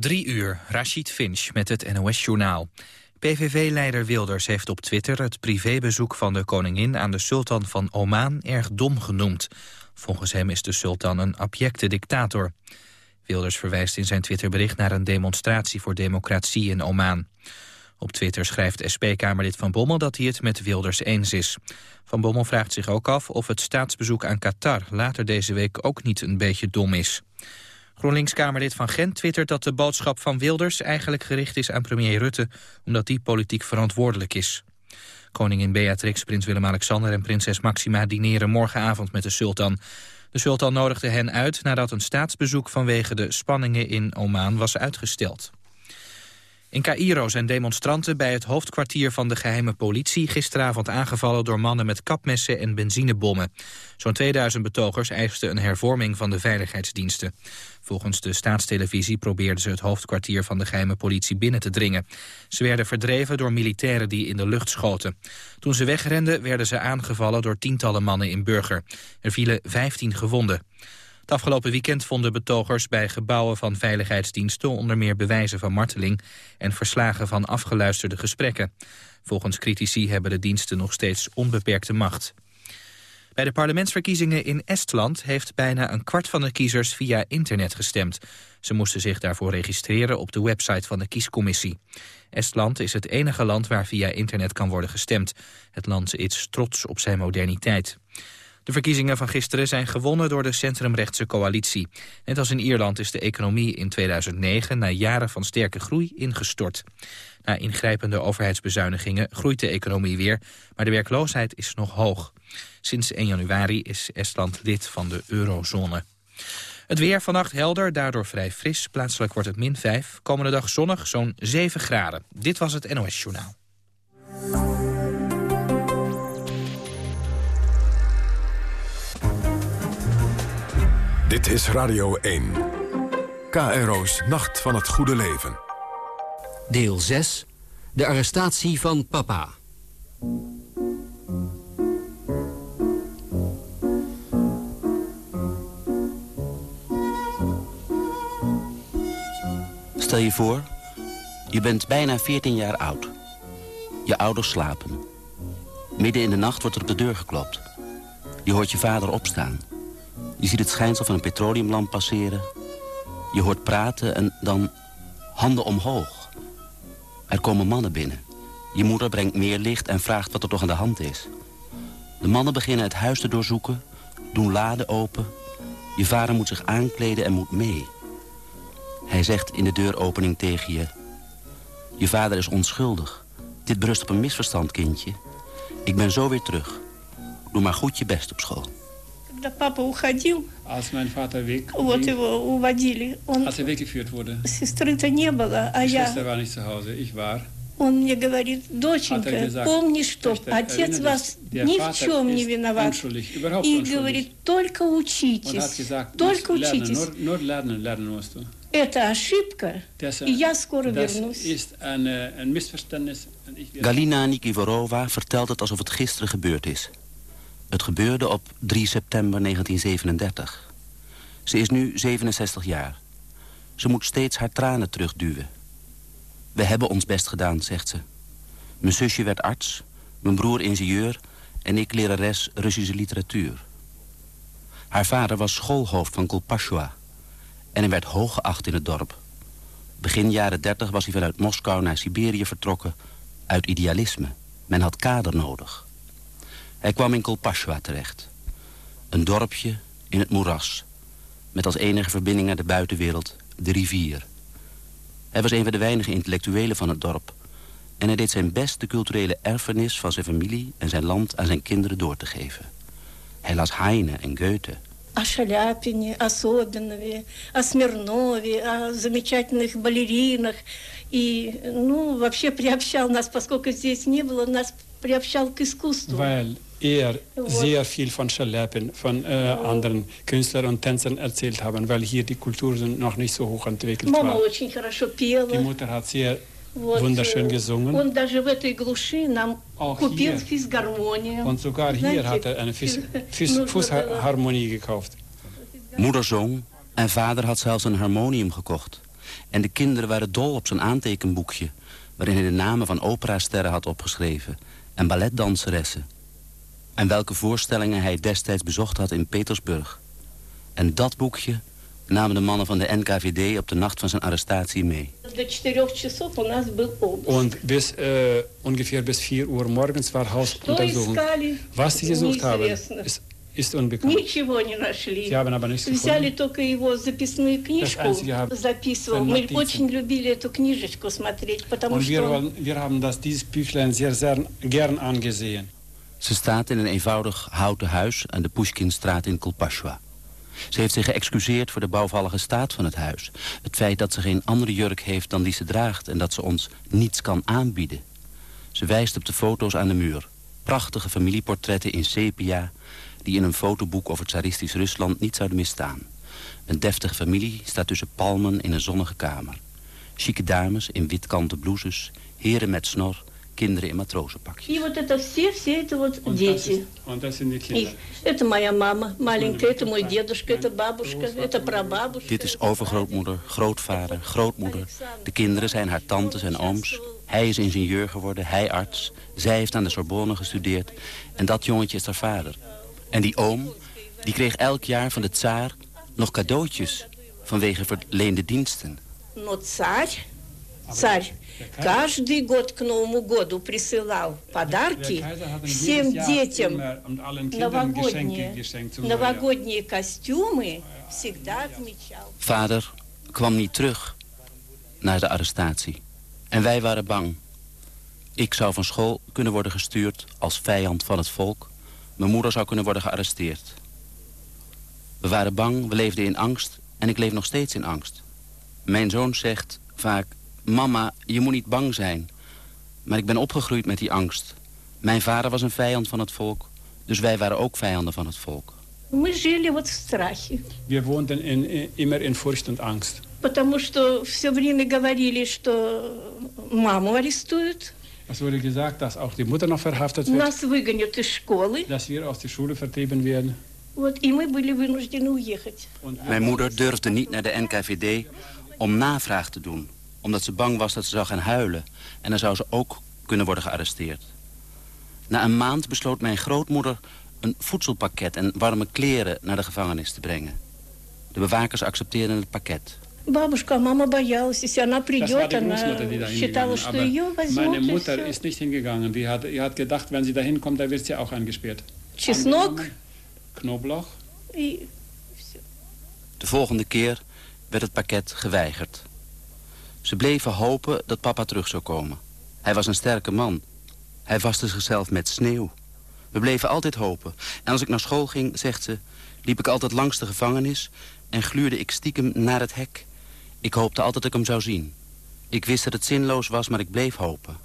Drie uur, Rashid Finch met het NOS-journaal. PVV-leider Wilders heeft op Twitter het privébezoek van de koningin aan de sultan van Oman erg dom genoemd. Volgens hem is de sultan een abjecte dictator. Wilders verwijst in zijn Twitterbericht naar een demonstratie voor democratie in Oman. Op Twitter schrijft SP-Kamerlid Van Bommel dat hij het met Wilders eens is. Van Bommel vraagt zich ook af of het staatsbezoek aan Qatar later deze week ook niet een beetje dom is. GroenLinks-Kamerlid van Gent twittert dat de boodschap van Wilders eigenlijk gericht is aan premier Rutte, omdat die politiek verantwoordelijk is. Koningin Beatrix, prins Willem-Alexander en prinses Maxima dineren morgenavond met de sultan. De sultan nodigde hen uit nadat een staatsbezoek vanwege de spanningen in Oman was uitgesteld. In Cairo zijn demonstranten bij het hoofdkwartier van de geheime politie gisteravond aangevallen door mannen met kapmessen en benzinebommen. Zo'n 2000 betogers eisten een hervorming van de veiligheidsdiensten. Volgens de staatstelevisie probeerden ze het hoofdkwartier van de geheime politie binnen te dringen. Ze werden verdreven door militairen die in de lucht schoten. Toen ze wegrenden werden ze aangevallen door tientallen mannen in burger. Er vielen 15 gewonden. Het afgelopen weekend vonden betogers bij gebouwen van veiligheidsdiensten onder meer bewijzen van marteling en verslagen van afgeluisterde gesprekken. Volgens critici hebben de diensten nog steeds onbeperkte macht. Bij de parlementsverkiezingen in Estland heeft bijna een kwart van de kiezers via internet gestemd. Ze moesten zich daarvoor registreren op de website van de kiescommissie. Estland is het enige land waar via internet kan worden gestemd. Het land is trots op zijn moderniteit. De verkiezingen van gisteren zijn gewonnen door de centrumrechtse coalitie. Net als in Ierland is de economie in 2009 na jaren van sterke groei ingestort. Na ingrijpende overheidsbezuinigingen groeit de economie weer, maar de werkloosheid is nog hoog. Sinds 1 januari is Estland lid van de eurozone. Het weer vannacht helder, daardoor vrij fris. Plaatselijk wordt het min 5. Komende dag zonnig, zo'n 7 graden. Dit was het NOS Journaal. Dit is Radio 1. KRO's Nacht van het Goede Leven. Deel 6. De arrestatie van papa. Stel je voor, je bent bijna 14 jaar oud. Je ouders slapen. Midden in de nacht wordt er op de deur geklopt. Je hoort je vader opstaan. Je ziet het schijnsel van een petroleumlamp passeren. Je hoort praten en dan handen omhoog. Er komen mannen binnen. Je moeder brengt meer licht en vraagt wat er toch aan de hand is. De mannen beginnen het huis te doorzoeken, doen laden open. Je vader moet zich aankleden en moet mee. Hij zegt in de deuropening tegen je... Je vader is onschuldig. Dit berust op een misverstand, kindje. Ik ben zo weer terug. Doe maar goed je best op school. Когда папа уходил, weg, вот его уводили, он, weggeführt wurde, сестры-то не было, а я, Schwester war nicht zu Hause, ich war. он мне говорит, доченька, er gesagt, помни, что Töchter, отец вас ни в чем не виноват. И unschuldig. говорит, только учитесь, gesagt, только lernen, учитесь. nur, nur lernen, lernen. Это ошибка, Das, и я скоро вернусь. äh, Missverständnis. Und ich werde Galina Nikiforova vertelt het alsof het gisteren gebeurd is. Het gebeurde op 3 september 1937. Ze is nu 67 jaar. Ze moet steeds haar tranen terugduwen. We hebben ons best gedaan, zegt ze. Mijn zusje werd arts, mijn broer ingenieur... en ik lerares Russische literatuur. Haar vader was schoolhoofd van Kolpashwa... en hij werd hoog geacht in het dorp. Begin jaren 30 was hij vanuit Moskou naar Siberië vertrokken... uit idealisme. Men had kader nodig. Hij kwam in Kolpashwa terecht. Een dorpje in het moeras. Met als enige verbinding naar de buitenwereld de rivier. Hij was een van de weinige intellectuelen van het dorp. En hij deed zijn best de culturele erfenis van zijn familie en zijn land aan zijn kinderen door te geven. Hij las Heine en Goethe. О Шаляпине, о Собинове, о Смирнове, о замечательных балеринах. И, ну, вообще приобщал нас, поскольку здесь не было, нас приобщал к искусству. Weil Eer zeer veel van Schleppen, van andere anderen en und Tänzern erzählt haben, weil hier die Kultur noch nicht so hoch entwickelt was Die Mutter hat sehr wunderschön gesungen. Und nam und sogar hier zogar hier eine Fuß, een Fußharmonie gekauft. Moeder zong en vader had zelfs een harmonium gekocht. En de kinderen waren dol op zijn aantekenboekje... waarin hij de namen van operasterren had opgeschreven... en balletdanseressen En welke voorstellingen hij destijds bezocht had in Petersburg. En dat boekje namen de mannen van de NKVD op de nacht van zijn arrestatie mee. En bis, uh, ongeveer bis 4 uur morgens war Hausuntersuchung. Was sie gesucht haben, ist, ist unbekannt. Ничего не нашли. Sie haben aber nichts Взяли gefunden. только его записную книжку, einzige haben- записывал. Von Мы Notizen. очень любили эту книжечку смотреть, потому Und wir, что wollen, wir haben das, dieses Büchlein sehr, sehr gern angesehen. Ze staat in een eenvoudig houten huis aan de Pushkinstraat in Kolpashwa. Ze heeft zich geëxcuseerd voor de bouwvallige staat van het huis. Het feit dat ze geen andere jurk heeft dan die ze draagt... en dat ze ons niets kan aanbieden. Ze wijst op de foto's aan de muur. Prachtige familieportretten in sepia... die in een fotoboek over tsaristisch Rusland niet zouden misstaan. Een deftige familie staat tussen palmen in een zonnige kamer. Chique dames in witkanten blouses, heren met snor kinderen in matrozenpakjes. И вот это все, все это вот Und das, дети. ist, und das sind die Kinder. Их. Это моя мама маленькая, это мой дедушка, это бабушка, это прабабушка. Dit is overgrootmoeder, grootvader, grootmoeder. De kinderen zijn haar tantes en ooms. Hij is ingenieur geworden, hij arts. Zij heeft aan de Sorbonne gestudeerd. En dat jongetje is haar vader. En die oom, die kreeg elk jaar van de tsaar nog cadeautjes... vanwege verleende diensten. Но царь, царь, каждый год к Новому году присылал Der подарки Kaiser hat dann всем jedes Jahr детям. immer und allen Kindern Geschenke Новогодние, geschenkt zum Neujahr. новогодние костюмы всегда отмечал. Vader kwam niet terug na de arrestatie. En wij waren bang. Ik zou van school kunnen worden gestuurd als vijand van het volk. Mijn moeder zou kunnen worden gearresteerd. We waren bang, we leefden in angst en ik leef nog steeds in angst. Mijn zoon zegt vaak... Mama, je moet niet bang zijn. Maar ik ben opgegroeid met die angst. Mijn vader was een vijand van het volk. Dus wij waren ook vijanden van het volk. Мы жили вот в страхе, Wir wohnten in, in, immer in Furcht und Angst. потому что все время говорили, что маму арестуют, Es wurde gesagt, dass auch die Mutter noch verhaftet wird, нас выгонят из школы, dass wir aus der Schule vertrieben werden. вот, и мы были вынуждены уехать. Und Mijn moeder durfde niet naar de NKVD om navraag te doen. Omdat ze bang was dat ze zou gaan huilen. En dan zou ze ook kunnen worden gearresteerd. Na een maand besloot mijn grootmoeder een voedselpakket en warme kleren naar de gevangenis te brengen. De bewakers accepteerden het pakket. Бабушка, а мама боялась, если она das war придет, die она Großmutter, die da считала, hingegangen что Aber ее meine возьмут. и Mutter всё. ist nicht hingegangen. Die hat, die hat gedacht, wenn sie da hinkommt, dann wird sie auch eingesperrt. Чеснок Knoblauch. и De volgende keer werd het pakket geweigerd. Ze bleven hopen dat papa terug zou komen. Hij was een sterke man. Hij waste zichzelf met sneeuw. We bleven altijd hopen. En als ik naar school ging, zegt ze... liep ik altijd langs de gevangenis... en gluurde ik stiekem naar het hek. Ik hoopte altijd dat ik hem zou zien. Ik wist dat het zinloos was, maar ik bleef hopen.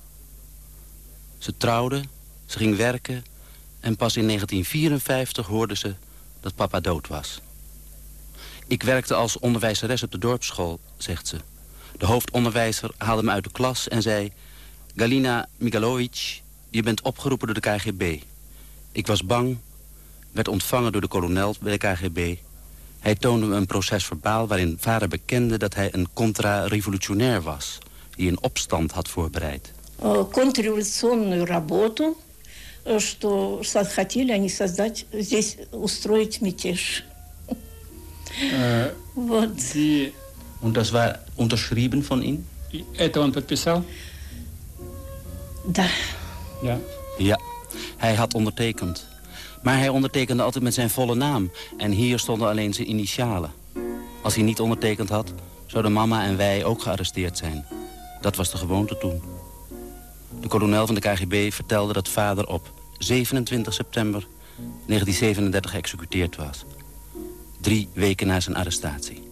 Ze trouwde, ze ging werken... en pas in 1954 hoorde ze dat papa dood was. Ik werkte als onderwijzeres op de dorpsschool, zegt ze. De hoofdonderwijzer haalde me uit de klas en zei... Galina Migalovic, je bent opgeroepen door de KGB. Ik was bang, werd ontvangen door de kolonel bij de KGB. Hij toonde me een proces verbaal waarin vader bekende... dat hij een contra-revolutionair was... die een opstand had voorbereid. э, контрреволюционную работу, э, что со- хотели они создать, здесь устроить мятеж. Äh, Вот. die Und das war unterschrieben von ihm? это он подписал? Да. Ja. Ja, hij had ondertekend. Maar hij ondertekende altijd met zijn volle naam. En hier stonden alleen zijn initialen. Als hij niet ondertekend had, zouden mama en wij ook gearresteerd zijn. Dat was de gewoonte toen. De kolonel van de KGB vertelde dat vader op 27 september 1937 geëxecuteerd was. Drie weken na zijn arrestatie.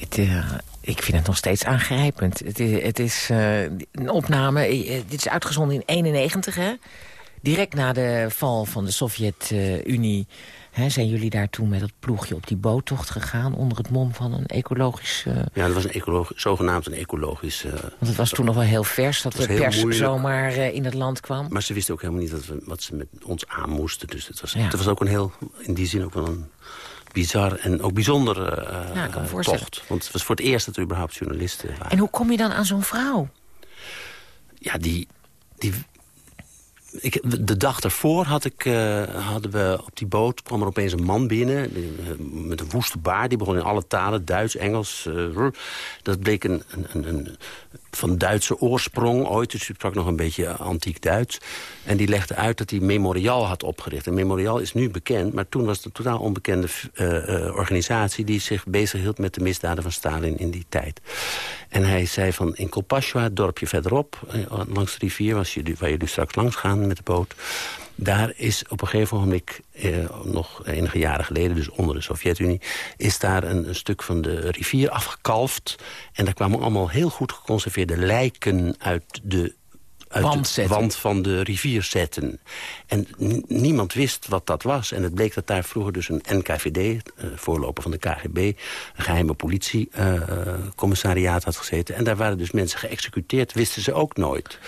Dit, eh, ik vind het nog steeds aangrijpend. Het is, het is eh, een opname, eh, dit is uitgezonden in 91, hè? Direct na de val van de Sovjet-Unie... hè, zijn jullie daar toen met het ploegje op die boottocht gegaan... onder het mom van een ecologisch... Ja, dat was een ecologisch, zogenaamd een ecologisch... want het was toen nog wel heel vers dat de pers zomaar in het land kwam. Maar ze wisten ook helemaal niet dat we, wat ze met ons aan moesten. Dus het was, Ja. het was ook een heel, in die zin ook wel een bizar en ook bijzonder uh, ja, tocht. Want het was voor het eerst dat er überhaupt journalisten waren. En hoe kom je dan aan zo'n vrouw? Ja, die, die ik, de dag ervoor had ik, uh, hadden we op die boot kwam er opeens een man binnen met een woeste baard. Die begon in alle talen, Duits, Engels. Uh, dat bleek een, een, een, van Duitse oorsprong ooit. Dus sprak nog een beetje antiek Duits. En die legde uit dat hij Memorial had opgericht. En Memorial is nu bekend, maar toen was het een totaal onbekende uh, organisatie... die zich bezighield met de misdaden van Stalin in die tijd. En hij zei van in Kolpashwa, het dorpje verderop... Uh, langs de rivier, waar jullie, waar jullie straks langs gaan met de boot... Daar is op een gegeven moment, eh, nog enige jaren geleden... dus onder de Sovjet-Unie, is daar een, een, stuk van de rivier afgekalfd. En daar kwamen allemaal heel goed geconserveerde lijken uit de uit de wand van de rivier zetten. En niemand wist wat dat was. En het bleek dat daar vroeger dus een NKVD, eh, voorloper van de KGB... een geheime politiecommissariaat uh, had gezeten. En daar waren dus mensen geëxecuteerd, wisten ze ook nooit.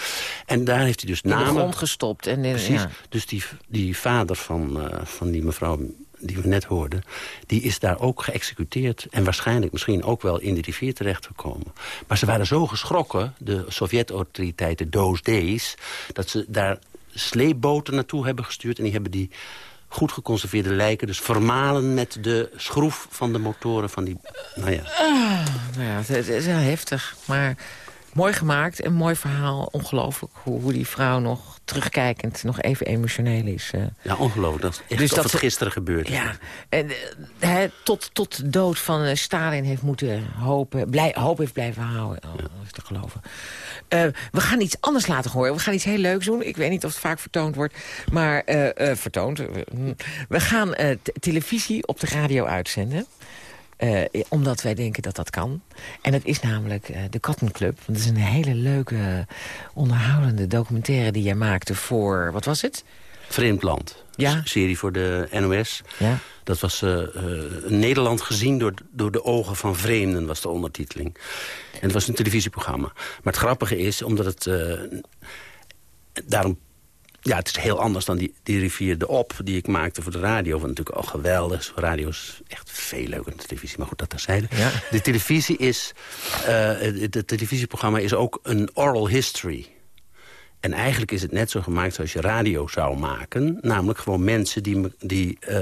En daar heeft hij dus namen... In de grond gestopt. En Precies. Dus die, die vader van, uh, van die mevrouw die we net hoorden... die is daar ook geëxecuteerd. En waarschijnlijk misschien ook wel in de rivier terechtgekomen. Maar ze waren zo geschrokken, de Sovjet-autoriteiten, those days... dat ze daar sleepboten naartoe hebben gestuurd... en die hebben die goed geconserveerde lijken. Dus vermalen met de schroef van de motoren van die... Nou ja, uh, nou ja het is heel heftig. Maar mooi gemaakt, een mooi verhaal. Ongelooflijk hoe, hoe die vrouw nog terugkijkend nog even emotioneel is. Uh. Ja, ongelooflijk. Dat echt dus dat het gisteren gebeurd Ja, en, uh, tot, tot de dood van uh, Stalin heeft moeten hopen, blij, hoop heeft blijven houden. Oh, ja. is te geloven. we gaan iets anders laten horen. We gaan iets heel leuks doen. Ik weet niet of het vaak vertoond wordt, maar vertoond. We gaan televisie op de radio uitzenden. Uh, omdat wij denken dat dat kan. En dat is namelijk uh, de Cotton Club. Want het is een hele leuke, onderhoudende documentaire die jij maakte voor... Wat was het? Vreemd Land. Ja. serie voor de NOS. Ja. Dat was uh, Nederland gezien door, door de ogen van vreemden, was de ondertiteling. En het was een televisieprogramma. Maar het grappige is, omdat het... daarom ja, het is heel anders dan die, die rivier de Op die ik maakte voor de radio. Wat natuurlijk al geweldig. Radio is echt veel leuker dan de televisie, maar goed, dat terzijde. Ja. De televisie is, uh, het televisieprogramma is ook een oral history. En eigenlijk is het net zo gemaakt zoals je radio zou maken. Namelijk gewoon mensen die, die uh,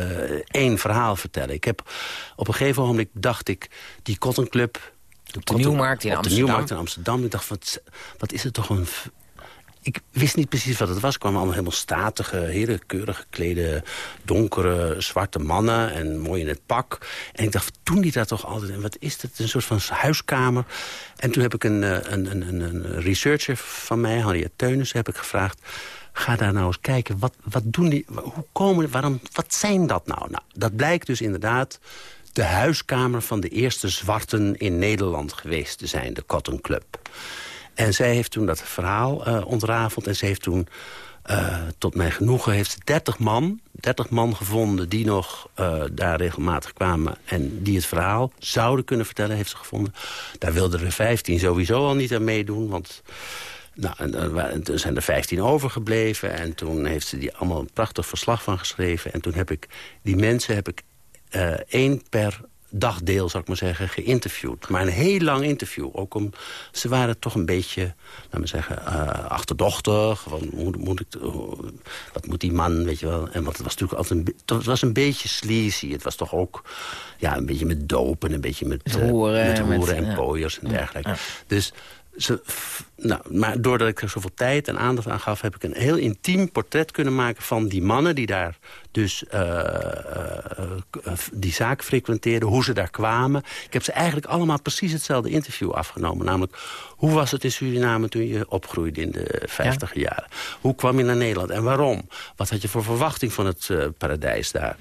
één verhaal vertellen. Ik heb op een gegeven moment dacht ik, die Cotton Club... De, de Nieuwmarkt in Amsterdam. De Nieuwmarkt in Amsterdam. Ik dacht, wat, wat is het toch een ik wist niet precies wat het was. Er kwamen allemaal helemaal statige, hele keurig geklede... donkere, zwarte mannen en mooi in het pak. En ik dacht, toen die dat toch altijd? En wat is dat? Een soort van huiskamer. En toen heb ik een, een, een, een, een researcher van mij, Harriet Teunis, heb ik gevraagd... Ga daar nou eens kijken, wat, wat doen die, hoe komen, waarom, wat zijn dat nou? Nou, dat blijkt dus inderdaad de huiskamer van de eerste zwarten in Nederland geweest te zijn, de Cotton Club. En zij heeft toen dat verhaal uh, ontrafeld. En ze heeft toen, uh, tot mijn genoegen, heeft ze 30 man, 30 man gevonden... die nog uh, daar regelmatig kwamen en die het verhaal zouden kunnen vertellen, heeft ze gevonden. Daar wilden er 15 sowieso al niet aan meedoen, want... Nou, en, er zijn er 15 overgebleven. En toen heeft ze die allemaal een prachtig verslag van geschreven. En toen heb ik die mensen heb ik één per dagdeel, zou ik maar zeggen, geïnterviewd. Maar een heel lang interview. Ook om, ze waren toch een beetje, laten we zeggen, uh, achterdochtig. Van, moet, moet ik, wat moet die man, weet je wel. En wat het was natuurlijk altijd een, het was een beetje sleazy. Het was toch ook ja, een beetje met dopen, een beetje met, met hoeren, met hoeren en ja. pooiers en dergelijke. Dus ze, nou, maar doordat ik er zoveel tijd en aandacht aan gaf... heb ik een heel intiem portret kunnen maken van die mannen... die daar dus uh, uh, die zaak frequenteerden, hoe ze daar kwamen. Ik heb ze eigenlijk allemaal precies hetzelfde interview afgenomen. Namelijk, hoe was het in Suriname toen je opgroeide in de vijftiger jaren? Hoe kwam je naar Nederland en waarom? Wat had je voor verwachting van het paradijs daar?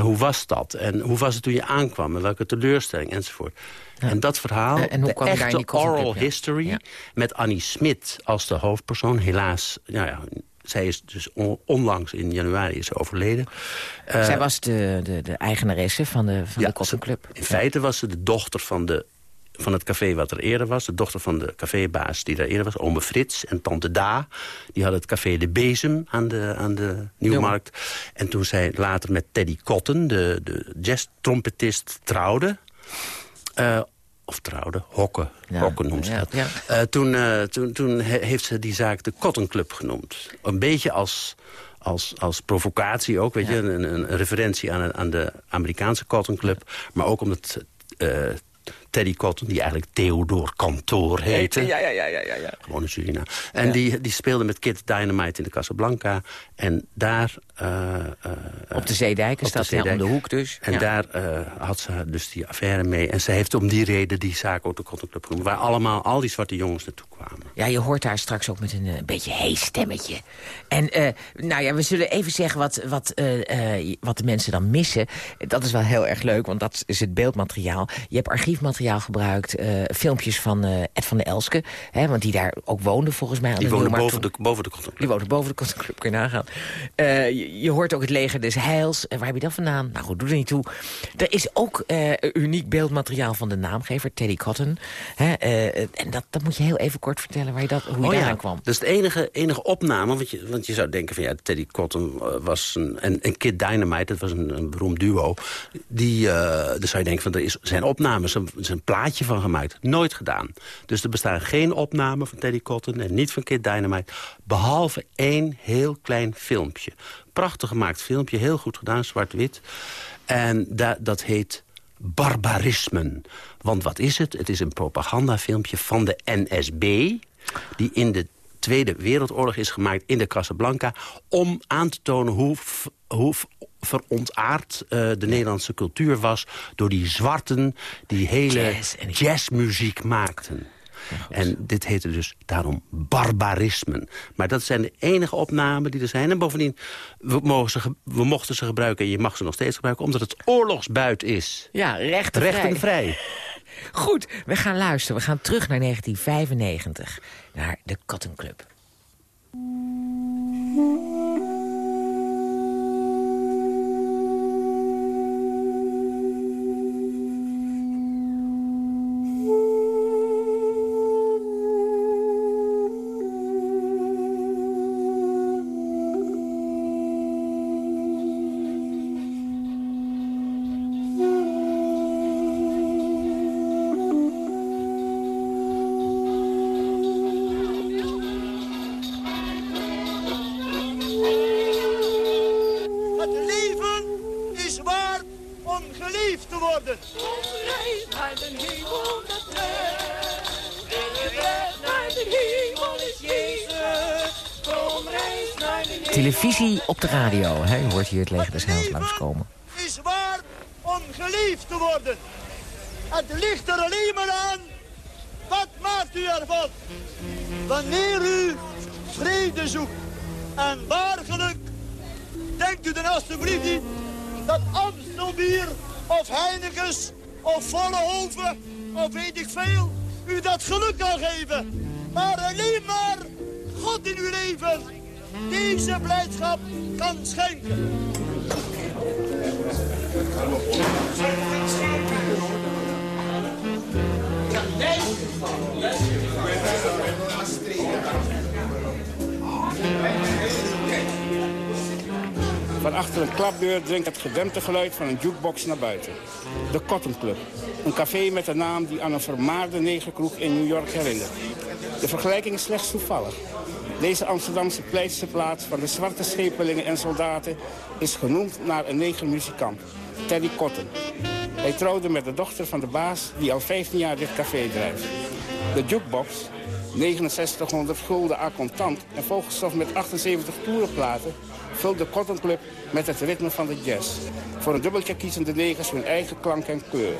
hoe was dat? En hoe was het toen je aankwam? En welke teleurstelling enzovoort? En dat verhaal, en hoe kwam de echte oral history... met Annie Smit als de hoofdpersoon. Helaas, nou ja, zij is dus onlangs in januari is overleden. Uh, zij was de, de, de eigenaresse van de, van de. In feite was ze de dochter van de van het café wat er eerder was. De dochter van de cafébaas die daar eerder was. Ome Frits en tante Da. Die hadden het café De Bezem aan de, aan de Nieuwmarkt. En toen zij later met Teddy Cotton, de, de jazz-trompetist, trouwde... Uh, of trouwde, Hokken, ja, Hokken noemt ze dat. Ja, uh, toen, uh, toen, toen heeft ze die zaak de Cotton Club genoemd. Een beetje als, als, als provocatie ook, weet je. Een, een, referentie aan, aan de Amerikaanse Cotton Club. Maar ook omdat uh, Teddy Cotton, die eigenlijk Theodor Kantoor heette. Ja, ja, ja. ja, ja. Gewoon een Suriname. En die, die speelde met Kid Dynamite in de Casablanca. En daar... Uh, uh, op de Zeedijk is dat, om de hoek dus. En daar uh, had ze dus die affaire mee. En ze heeft om die reden die zaak ook de Cotton Club genoemd. Waar allemaal al die zwarte jongens naartoe kwamen. Ja, je hoort daar straks ook met een, een beetje hees stemmetje. En nou ja, we zullen even zeggen wat, wat, wat de mensen dan missen. Dat is wel heel erg leuk, want dat is het beeldmateriaal. Je hebt archiefmateriaal gebruikt. filmpjes van Ed van der Elske. Hè, want die daar ook woonde volgens mij. Aan die de woonde boven de, boven de Cotton. Die woonde boven de Cotton Club, kun je nagaan. Uh, je, hoort ook het leger des heils. Waar heb je dat vandaan? Nou goed, doe er niet toe. Er is ook uniek beeldmateriaal van de naamgever, Teddy Cotton. Hè, en dat, dat moet je heel even kort vertellen waar je dat, hoe je oh, ja. kwam. Dat is de enige, enige opname, want je, want je zou denken van ja, Teddy Cotton was een... En, en Kid Dynamite, dat was een, een beroemd duo. Die, dan zou je denken van er is, zijn opnames, is een plaatje van gemaakt. Nooit gedaan. Dus er bestaan geen opnamen van Teddy Cotton en niet van Kid Dynamite. Behalve één heel klein filmpje. Prachtig gemaakt filmpje, heel goed gedaan, zwart-wit. En da dat heet Barbarismen. Want wat is het? Het is een propagandafilmpje van de NSB... die in de Tweede Wereldoorlog is gemaakt in de Casablanca... om aan te tonen hoe, hoe verontaard uh, de Nederlandse cultuur was... door die zwarten die hele jazzmuziek maakten en dit heette dus daarom barbarismen. Maar dat zijn de enige opnamen die er zijn. En bovendien, we, mogen ze, we mochten ze gebruiken... en je mag ze nog steeds gebruiken, omdat het oorlogsbuit is. Ja, recht en recht vrij. En vrij. Goed, we gaan luisteren. We gaan terug naar 1995. Naar de Cotton Club. Hoort hier het leger des heils langskomen. Het is waar om geliefd te worden. Het ligt er alleen maar aan. Wat maakt u ervan? Wanneer u vrede zoekt en waar geluk, denkt u dan alstublieft niet dat Amstelbier of Heinekens of Vollehoven of weet ik veel u dat geluk kan geven. Maar alleen maar God in uw leven deze blijdschap kan schenken. Van achter een klapdeur dringt het gedempte geluid van een jukebox naar buiten. De Cotton Club. Een café met een naam die aan een vermaarde negerkroeg in New York herinnert. De vergelijking is slechts toevallig. Deze Amsterdamse pleitse plaats van de zwarte schepelingen en soldaten... is genoemd naar een negermuzikant, Teddy Cotton. Hij trouwde met de dochter van de baas die al 15 jaar dit café drijft. De jukebox, 6900 gulden à contant en volgestoft met 78 toerenplaten... vult de Cotton Club met het ritme van de jazz. Voor een dubbeltje kiezen de negers hun eigen klank en kleur.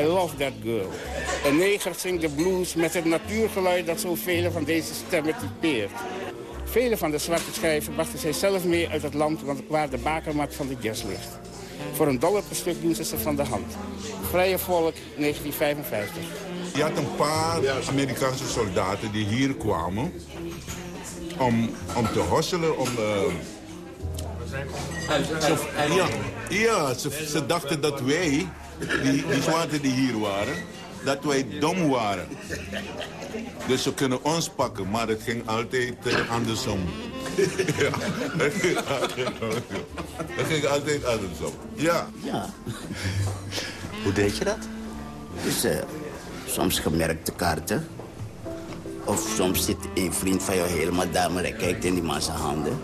I love that girl. Een neger zingt de blues met het natuurgeluid dat zoveel van deze stemmen typeert. Vele van de zwarte schrijven brachten zij zelf mee uit het land waar de bakermat van de jazz ligt. Voor een dollar per stuk doen ze ze van de hand. Vrije Volk, 1955. Je had een paar Amerikaanse soldaten die hier kwamen om, om te hosselen, om... Uh... ja, ja ze, ze dachten dat wij die, die zwarten die hier waren, dat wij dom waren. Dus ze kunnen ons pakken, maar het ging altijd uh, andersom. ja, ging altijd andersom. Altijd andersom. Ja. Ja. Hoe deed je dat? Dus uh, soms gemerkte kaarten. Of soms zit een vriend van jou helemaal daar, maar hij kijkt in die man zijn handen.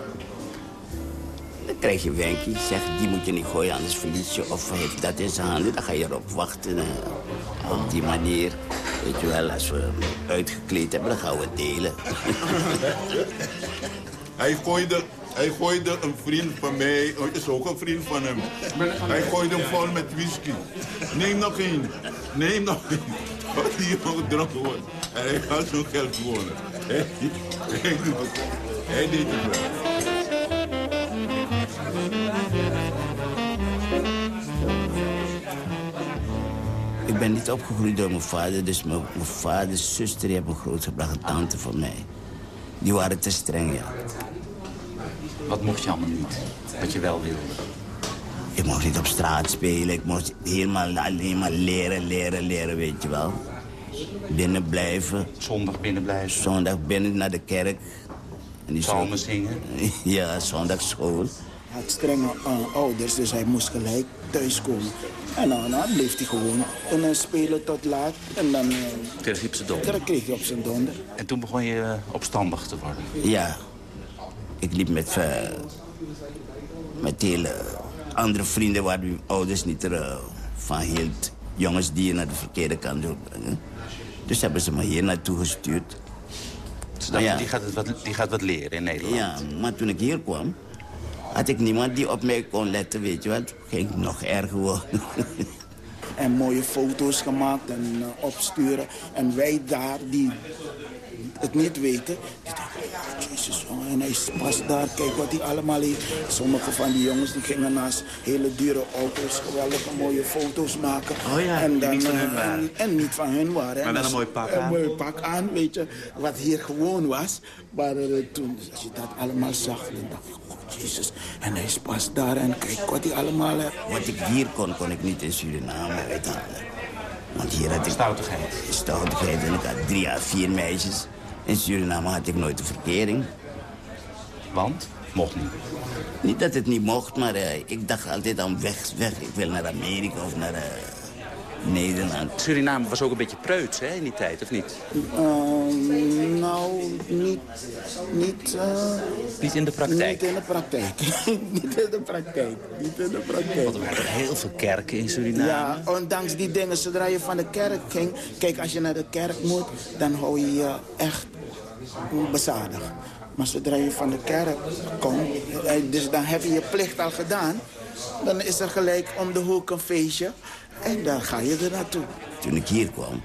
Dan krijg je wenkie, zeg die moet je niet gooien, anders verlies je. Of heeft dat in zijn handen, dan ga je erop wachten. Uh, op die manier, weet je wel, als we uitgekleed hebben, dan gaan we delen. hij gooide hij gooide een vriend van mij, oh, is ook een vriend van hem. Hij gooide hem vol met whisky. Neem nog één, neem nog één. Tot die jongen dronken wordt. En hij gaat zo'n geld wonen. Hij, hij, hij deed het wel. Ik ben niet opgegroeid door mijn vader, dus mijn, mijn vaders zuster die hebben grootgebracht, een tante van mij. Die waren te streng, ja. Wat mocht je allemaal niet? Wat je wel wilde? Ik mocht niet op straat spelen. Ik mocht helemaal alleen maar leren, leren, leren, weet je wel. Binnen blijven. Zondag binnen blijven? Zondag binnen naar de kerk. En die Psalmen zingen? Ja, zondagschool. Hij had strenge uh, ouders, dus hij moest gelijk thuiskomen. En dan, dan bleef hij gewoon en dan spelen tot laat. En dan uh, kreeg hij op zijn donder. Dan kreeg hij op zijn donder. En toen begon je uh, opstandig te worden? Ja. Ik liep met, uh, met hele andere vrienden waar mijn ouders niet er, van hield. Jongens die je naar de verkeerde kant wil brengen. Dus hebben ze me hier naartoe gestuurd. Dus dacht, ja. die, gaat wat, die gaat wat leren in Nederland? Ja, maar toen ik hier kwam, had ik niemand die op mij kon letten, weet je wat? Ging ik nog erger worden. en mooie foto's gemaakt en uh, opsturen. En wij daar, die het niet weten, die denken, ja, jezus, oh, en hij is pas daar, kijk wat hij allemaal heeft. Sommige van die jongens die gingen naast hele dure auto's geweldige mooie foto's maken. Oh ja, en dan, niet van hun uh, waren. En, en, niet van hun waren. Maar wel een mooi pak aan. Een mooi pak aan, weet je, wat hier gewoon was. Maar uh, toen, als je dat allemaal zag, dan dacht ik, oh, jezus, en hij is pas daar en kijk wat hij allemaal heeft. Wat ik hier kon, kon ik niet in Suriname uithalen. Want hier had ik... Stoutigheid. Stoutigheid en ik had drie à vier meisjes. In Suriname had ik nooit de verkering. Want? Mocht niet. Niet dat het niet mocht, maar uh, ik dacht altijd aan weg, weg. Ik wil naar Amerika of naar uh, Nederland. Suriname was ook een beetje preuts hè, in die tijd, of niet? Uh, nou, niet... Niet, niet in de praktijk? Niet in de praktijk. niet in de praktijk. Niet in de praktijk. Want er waren heel veel kerken in Suriname. Ja, ondanks die dingen, zodra je van de kerk ging... Kijk, als je naar de kerk moet, dan hou je je echt bezadigd. Maar zodra je van de kerk komt, dus dan heb je je plicht al gedaan... dan is er gelijk om de hoek een feestje. En dan ga je er naartoe. Toen ik hier kwam,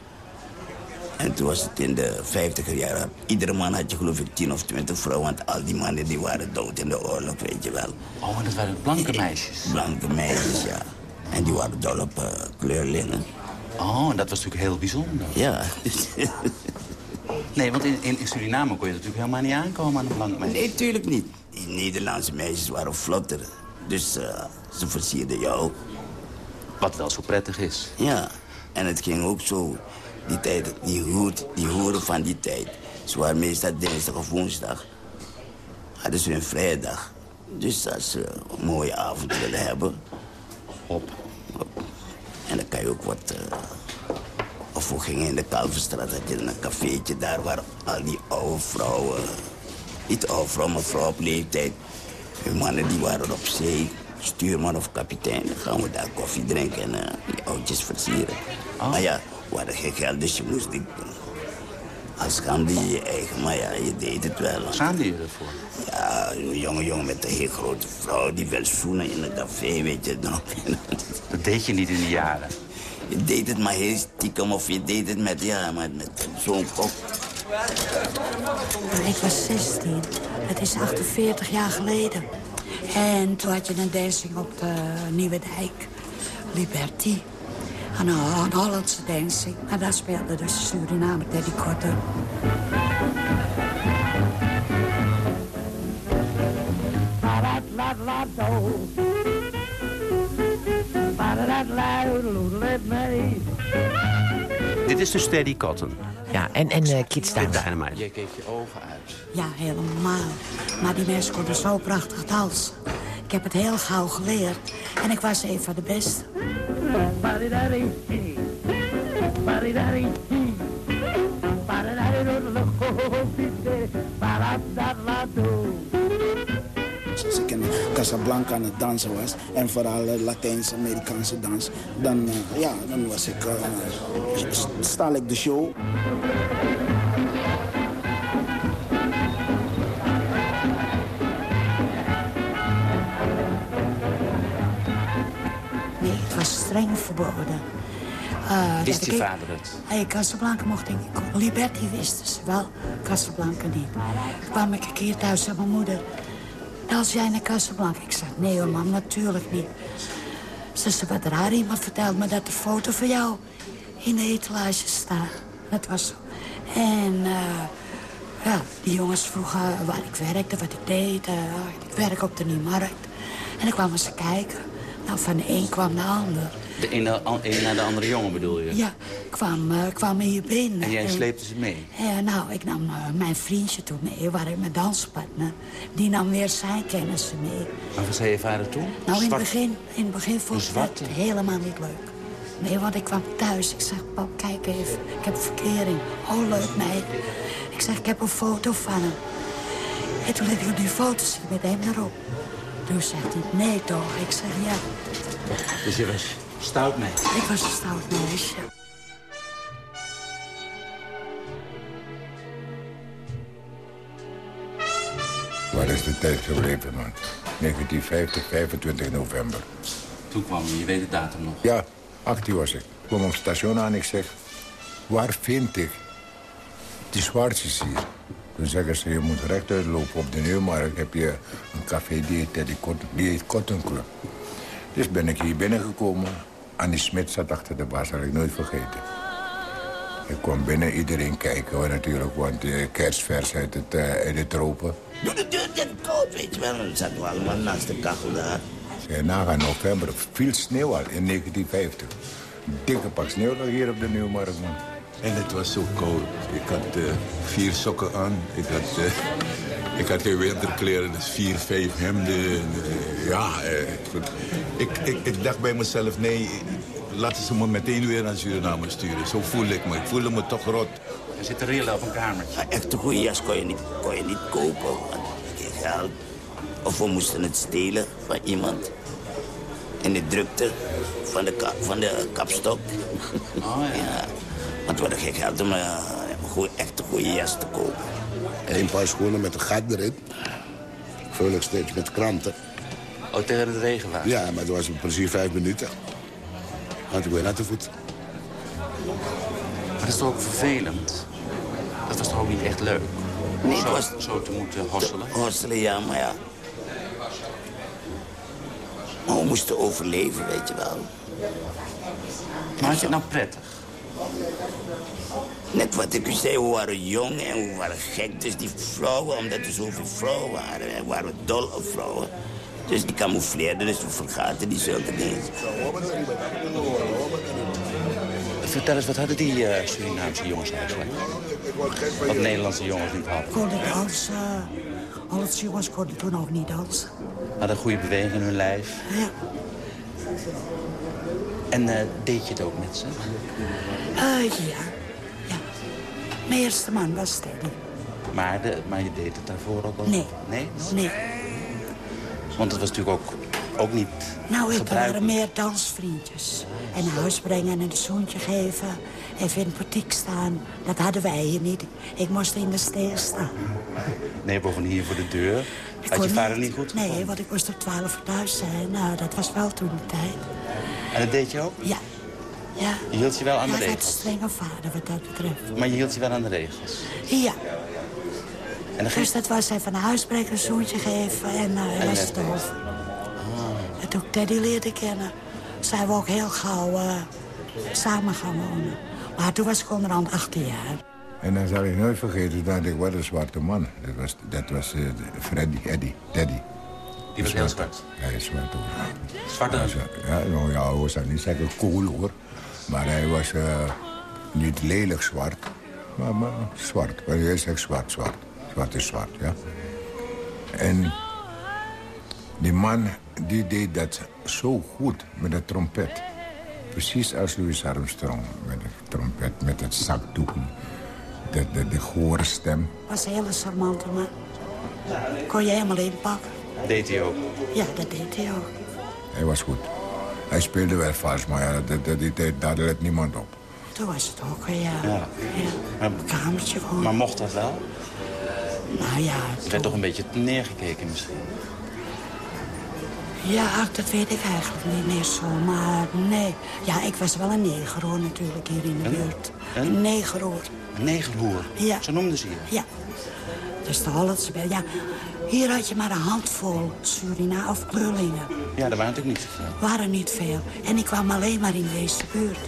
en toen was het in de vijftiger jaren... iedere man had je geloof ik tien of twintig vrouwen... want al die mannen die waren dood in de oorlog, weet je wel. Oh, en dat waren blanke meisjes? Blanke meisjes, ja. En die waren dol op uh, kleurlingen. Oh, en dat was natuurlijk heel bijzonder. Ja. nee, want in, in, Suriname kon je natuurlijk helemaal niet aankomen aan een blank meisje. Nee, tuurlijk niet. Die Nederlandse meisjes waren vlotter. Dus uh, ze versierden jou. Wat wel zo prettig is. Ja, en het ging ook zo. Die tijd, die, hoed, die hoeren van die tijd. Ze waren meestal dinsdag of woensdag. Hadden ze een vrijdag. Dus als ze een mooie avond willen hebben... Op. op. En dan kan je ook wat... Uh, of we gingen in de Kalverstraat, had je een cafeetje daar... waar al die oude vrouwen... Niet oude vrouwen, maar vrouwen op leeftijd... Hun mannen die waren op zee stuurman of kapitein. Dan gaan we daar koffie drinken en uh, die oudjes versieren. Oh. Maar ja, we hadden geen geld, dus je moest... Die, als schaamde je je eigen, maar ja, je deed het wel. Schaamde je ervoor? Ja, een jonge jongen met een heel grote vrouw die wil zoenen in een café, weet je. Dan. Dat deed je niet in die jaren? Je deed het maar heel stiekem of je deed het met, ja, met, met zo'n kop. Ik was 16. Het is 48 jaar geleden. En toen had je een dancing op de Nieuwe Dijk. Liberty. Een, een Hollandse dancing. En daar speelde dus Suriname Teddy Korter. Dit is de Steady Cotton. Ja, en, en uh, Kids Dynamite. Jij keek je ogen uit. Ja, helemaal. Maar die mensen konden zo prachtig dansen. Ik heb het heel gauw geleerd. En ik was een van de beste. Als ik in Casablanca aan het dansen was, en vooral Latijns-Amerikaanse dans, dan, uh, ja, dan was ik, uh, stal ik de show. Nee, het was streng verboden. Uh, Wist je vader het? Hey, Casablanca mocht ik niet komen. Liberty wisten ze wel, Casablanca niet. Kwam ik een keer thuis aan mijn moeder. Als jij naar Casablanca? Ik zei, nee hoor, mam, natuurlijk niet. Ze wat raar, iemand vertelt me dat de foto van jou in de etalage staat. Dat was zo. En uh, ja, die jongens vroegen waar ik werkte, wat ik deed. Uh, ik werk op de Nieuwmarkt. En dan kwamen ze kijken. Nou, van de een kwam de ander. De ene, een naar de andere jongen bedoel je? Ja, kwam, uh, kwamen hier binnen. En jij sleepte ze mee? Ja, nou, ik nam uh, mijn vriendje toen mee, waar ik mijn danspartner. Die nam weer zijn kennissen mee. Maar wat zei je vader toen? Nou, in het begin, in het begin vond ik het helemaal niet leuk. Nee, want ik kwam thuis. Ik zeg, pap, kijk even. Ik heb verkering. Oh, leuk, meid. Ik zeg, ik heb een foto van hem. En toen liet ik die foto zien met hem erop. Toen zegt hij, nee toch? Ik zeg, ja. Dus je was stout meisje? Ik was een stout meisje. Waar is de tijd gebleven, man? 1950, 25 november. Toen kwam je, je weet de datum nog? Ja, 18 was ik. Ik kwam op het station aan en ik zeg... Waar vind ik die zwaartjes hier? Toen zeggen ze, je moet rechtuit lopen op de Nieuwmarkt. heb je een café die heet, die heet Cotton Club. Dus ben ik hier binnengekomen. Annie Smit zat achter de bar, zal ik nooit vergeten. Ik kwam binnen, iedereen kijken hoor natuurlijk, want uh, kerstvers uit het, uh, uit het tropen. Doe de deur dit koud, weet je wel. Dan zaten we allemaal naast de kachel daar. Ja, nagaan november, viel sneeuw al in 1950. Dikke pak sneeuw lag hier op de Nieuwmarkt, man. En het was zo koud. Ik had uh, vier sokken aan. Ik had, uh, ik had geen winterkleren, dus vier, vijf hemden. Uh, ja, ik, ik, ik dacht bij mezelf, nee, laten ze me meteen weer naar Suriname sturen. Zo voel ik me. Ik voelde me toch rot. Er zitten rillen op een kamertje. Ja, echt een goede jas kon je niet, kon je niet kopen. Want geen geld. Of we moesten het stelen van iemand. In de drukte van de, ka van de kapstok. Oh ja. ja. Want we hadden geen geld om uh, een echt een goede jas te kopen. Eén paar schoenen met een gat erin. Vul ik steeds met kranten. Oh, tegen het regenwater? Ja, maar dat was precies vijf minuten. Had ik weer naar de voet. Maar dat is toch ook vervelend? Dat was toch ook niet echt leuk? Nee, zo, was... zo te moeten hosselen? Hosselen, ja, maar ja. Maar we moesten overleven, weet je wel. Maar je het nou prettig? Net wat ik u zei, we waren jong en we waren gek. Dus die vrouwen, omdat er zoveel vrouwen waren, en waren dol op vrouwen. Dus die camoufleerden, dus we vergaten die zulke dingen. Vertel eens, wat hadden die uh, Surinaamse jongens eigenlijk? Wat Nederlandse jongens niet hadden. Konden dansen. Hollandse jongens konden toen ook niet dansen. Hadden een goede beweging in hun lijf. Ja. En uh, deed je het ook met ze? Uh, ja. ja. Mijn eerste man was Teddy. Maar, de, maar je deed het daarvoor ook al? Nee. Nee? Nee. Want het was natuurlijk ook, ook niet Nou, ik waren meer dansvriendjes. En naar huis brengen en een zoentje geven. Even in het portiek staan. Dat hadden wij hier niet. Ik moest in de steeg staan. Nee, bovendien hier voor de deur. Ik Had je vader niet- niet goed Nee, want ik moest op twaalf uur thuis zijn. Nou, dat was wel toen de tijd. En dat deed je ook? Ja. Ja. Je hield je wel aan ja, de ik had een regels? strenge vader wat dat betreft. Maar je hield je wel aan de regels? Ja. En dan Dus dat was even een zoentje geven en uh, En was het over. En toen ik Teddy leerde kennen, zijn we ook heel gauw eh, samen gaan wonen. Maar toen was ik onderhand 18 jaar. En dan zal ik nooit vergeten, dat ik wat een zwarte man. Dat was, dat was eh, Freddy, Eddie, Teddy. Die was heel zwart. Hij is zwart hoor. Zwarte? Ja, ja, nou ja, was dan niet zeggen cool hoor. Maar hij was, eh, Niet lelijk zwart, maar, maar zwart. Maar jij zegt zwart, zwart. Zwart is zwart, ja. En die man die deed dat zo goed met de trompet. Precies als Louis Armstrong met de trompet, met het zakdoeken. De, de, de gore stem. was een hele charmante man. Kon je helemaal inpakken. Deed hij ook. Ja, dat deed hij ook. Hij was goed. Hij speelde wel vals, maar ja, dat, dat, die tijd, daar let niemand op. Toen was het ook, ja. ja. Ja. Een kamertje gewoon. maar mocht dat wel? Nou ja, Er werd toch een beetje neergekeken misschien. ja, ach, dat weet ik eigenlijk niet meer zo. Maar nee, ja, ik was wel een negerhoor natuurlijk hier in de buurt. Een negerhoor. Een negerhoer. Ja. Zo noemden ze je. Ja, dus de Hollandse. Ja, hier had je maar een handvol Suriname of Kleurlingen. Ja, er waren natuurlijk niet zoveel. Waren niet veel. En ik kwam alleen maar in deze buurt.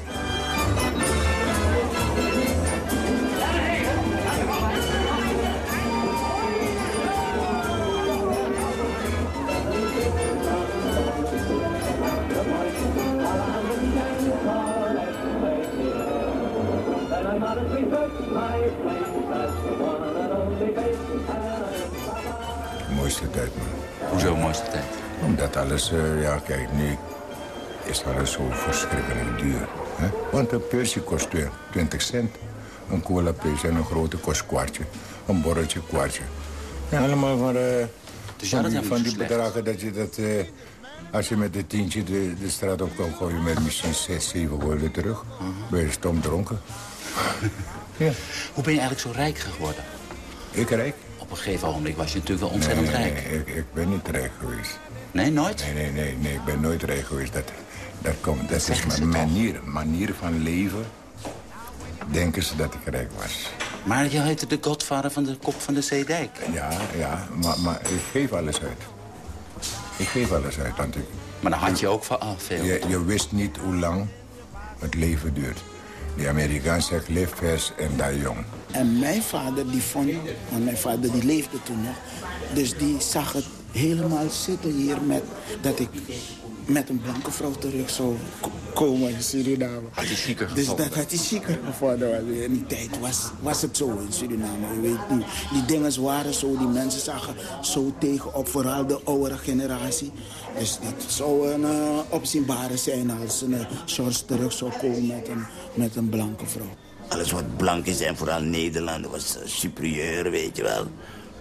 Kijk, nu is alles zo verschrikkelijk duur. Hè? Want een pilsje kost eh, 20 cent. Een cola pilsje en een grote kost kwartje. Een borreltje kwartje. Ja, allemaal van, eh, Dus ja, van dat die, van bedragen dat je dat... eh, als je met een tientje de, de straat op kan gooien met misschien 6, 7 gulden terug. Ben je stom dronken. ja. Hoe ben je eigenlijk zo rijk geworden? Ik rijk? Op een gegeven ogenblik was je natuurlijk wel ontzettend nee, rijk. Nee, ik, ik ben niet rijk geweest. Nee, nooit? Nee, nee, nee, nee ik ben nooit rijk geweest. Dat, dat, komt, dat is mijn manier, manier van leven. Denken ze dat ik rijk was. Maar je heette de godvader van de kop van de Zeedijk. Ja, ja, maar, maar ik geef alles uit. Ik geef alles uit, want ik... Maar dan had je ook van ah, veel. Je, je wist niet hoe lang het leven duurt. Die Amerikaan zegt, live fast en die jong. En mijn vader, die vond, want mijn vader die leefde toen nog. Dus die zag het helemaal zitten hier met dat ik met een blanke vrouw terug zou komen in Suriname. Had hij zieker Dus gevonden? dat had hij zieker gevonden. In die tijd was, was het zo in Suriname. Je weet, die, die dingen waren zo, die mensen zagen zo tegenop. Vooral de oudere generatie. Dus dat zou een uh, opzienbare zijn als een uh, George terug zou komen met een, met een blanke vrouw. Alles wat blank is en vooral Nederland was eh, superieur, weet je wel.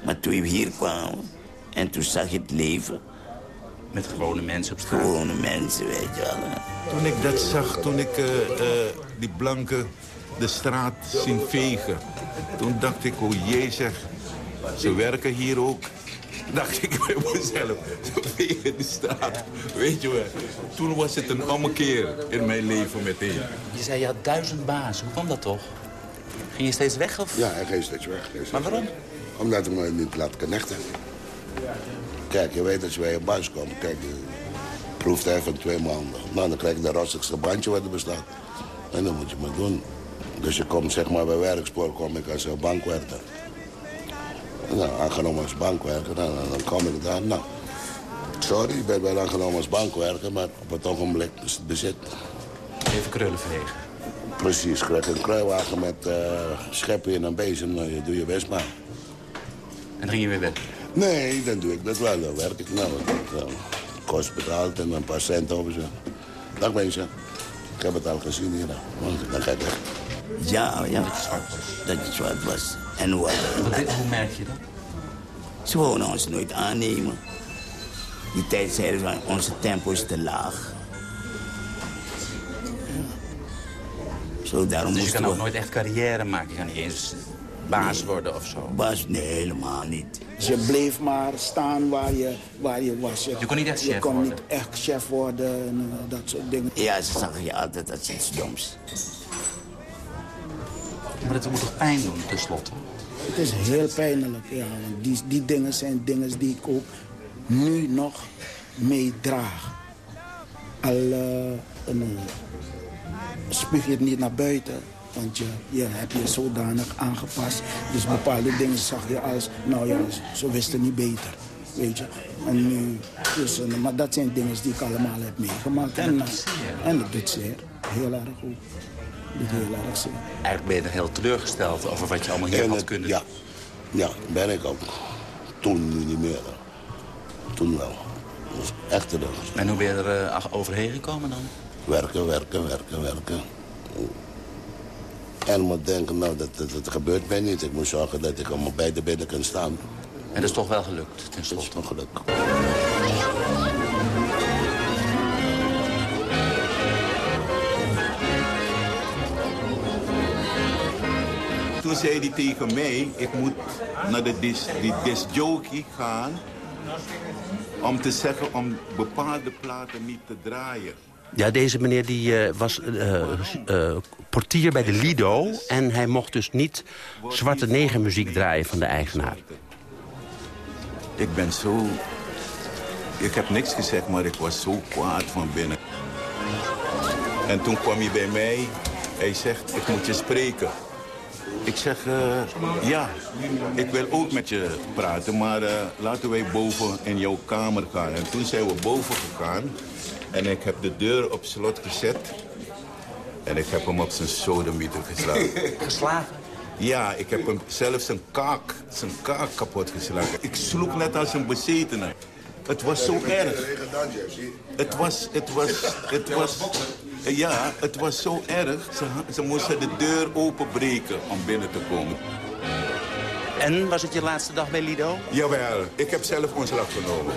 Maar toen we hier kwamen en toen zag je het leven. Met gewone mensen op straat. Gewone mensen, weet je wel. hè. Toen ik dat zag, toen ik eh, eh, die blanken de straat zien vegen... toen dacht ik, oh jee zeg, ze werken hier ook. Dacht ik bij mezelf, ze vegen de straat. Weet je wel, toen was het een ommekeer in mijn leven meteen. Je zei je had duizend bazen. Hoe kwam dat toch? Ging je steeds weg of? Ja, hij ging steeds weg. hij steeds Maar waarom? weg. Omdat hij me niet laat connecten. Kijk, je weet dat je bij je baas komt. Kijk, je proeft even twee maanden. Nou, dan krijg je de rostigste bandje wat er bestaat. En dan moet je maar doen. Dus je komt zeg maar bij werkspoor kom ik als eh, bankwerker. Nou, aangenomen als bankwerker, nou, dan, dan kom ik daar. Nou, sorry, ik ben wel aangenomen als bankwerker, maar op het ogenblik is het bezit. Even krullen vegen. Precies, krijg een kruiwagen met eh, scheppen in een bezem, nou, je doe je best maar. En dan ging je weer weg. Nee, dan doe ik dat wel. Dan werk ik nou. Dat, kost betaald en een paar cent over ze. Dag mensen. Ik heb het al gezien hier. Nou. Dan ga ik weg. Ja, ja. Dat je zwart was. En hoe, Wat, hoe merk je dat? ze wouden ons nooit aannemen. Die tijd zeiden ze, van, onze tempo is te laag. Ja. Zo, daarom Dus je kan ook we... nooit echt carrière maken. Je kan niet eens baas worden of zo. Baas, nee, helemaal niet. Dus je bleef maar staan waar je, waar je was. Je kon niet echt je chef kon worden. niet echt chef worden en eh, dat soort dingen. Ja, ze zagen je altijd als iets doms. Maar het moet toch pijn doen, tenslotte? Het is heel pijnlijk, ja. Want die, die dingen zijn dingen die ik ook nu nog meedraag. Al eh, een, eh, spuug je het niet naar buiten, want je, je hebt je zodanig aangepast. Dus bepaalde dingen zag je als, nou ja, ze wisten niet beter. Weet je. En nu, dus, eh, maar dat zijn dingen die ik allemaal heb meegemaakt. En, eh, en het doet zeer. heel erg goed. Doet heel erg zin. Eigenlijk ben je er heel teleurgesteld over wat je allemaal hier En had het- kunnen Ja, ja, ben ik ook. Toen nu niet meer. Toen wel. Dat was echt teleurgesteld. En hoe ben je er eh, ach- overheen gekomen dan? Werken, werken, werken, werken. En moet denken, nou, dat, dat, dat gebeurt mij niet. Ik moet zorgen dat ik op mijn beide benen kan staan. En dat is toch wel gelukt, ten Dat is toch gelukt. Toen zei hij tegen mij, ik moet naar de dis, die discjockey gaan... om te zeggen om bepaalde platen niet te draaien. Ja, deze meneer die, eh, was eh, eh, portier bij de Lido... en hij mocht dus niet zwarte negermuziek draaien van de eigenaar. Ik ben zo... Ik heb niks gezegd, maar ik was zo kwaad van binnen. En toen kwam hij bij mij. Hij zegt, ik moet je spreken. Ik zeg, ja, ik wil ook met je praten, maar laten wij boven in jouw kamer gaan. En toen zijn we boven gegaan en ik heb de deur op slot gezet. En ik heb hem op zijn sodemieter geslagen. Geslagen? Ja, ik heb hem zelfs zijn kaak, zijn kaak kapot geslagen. Ik sloeg net als een bezetene. Het was zo erg. Het was, het was, het was... Ja, het was zo erg. Ze, ze moesten de deur openbreken om binnen te komen. En was het je laatste dag bij Lido? Jawel, ik heb zelf ontslag genomen.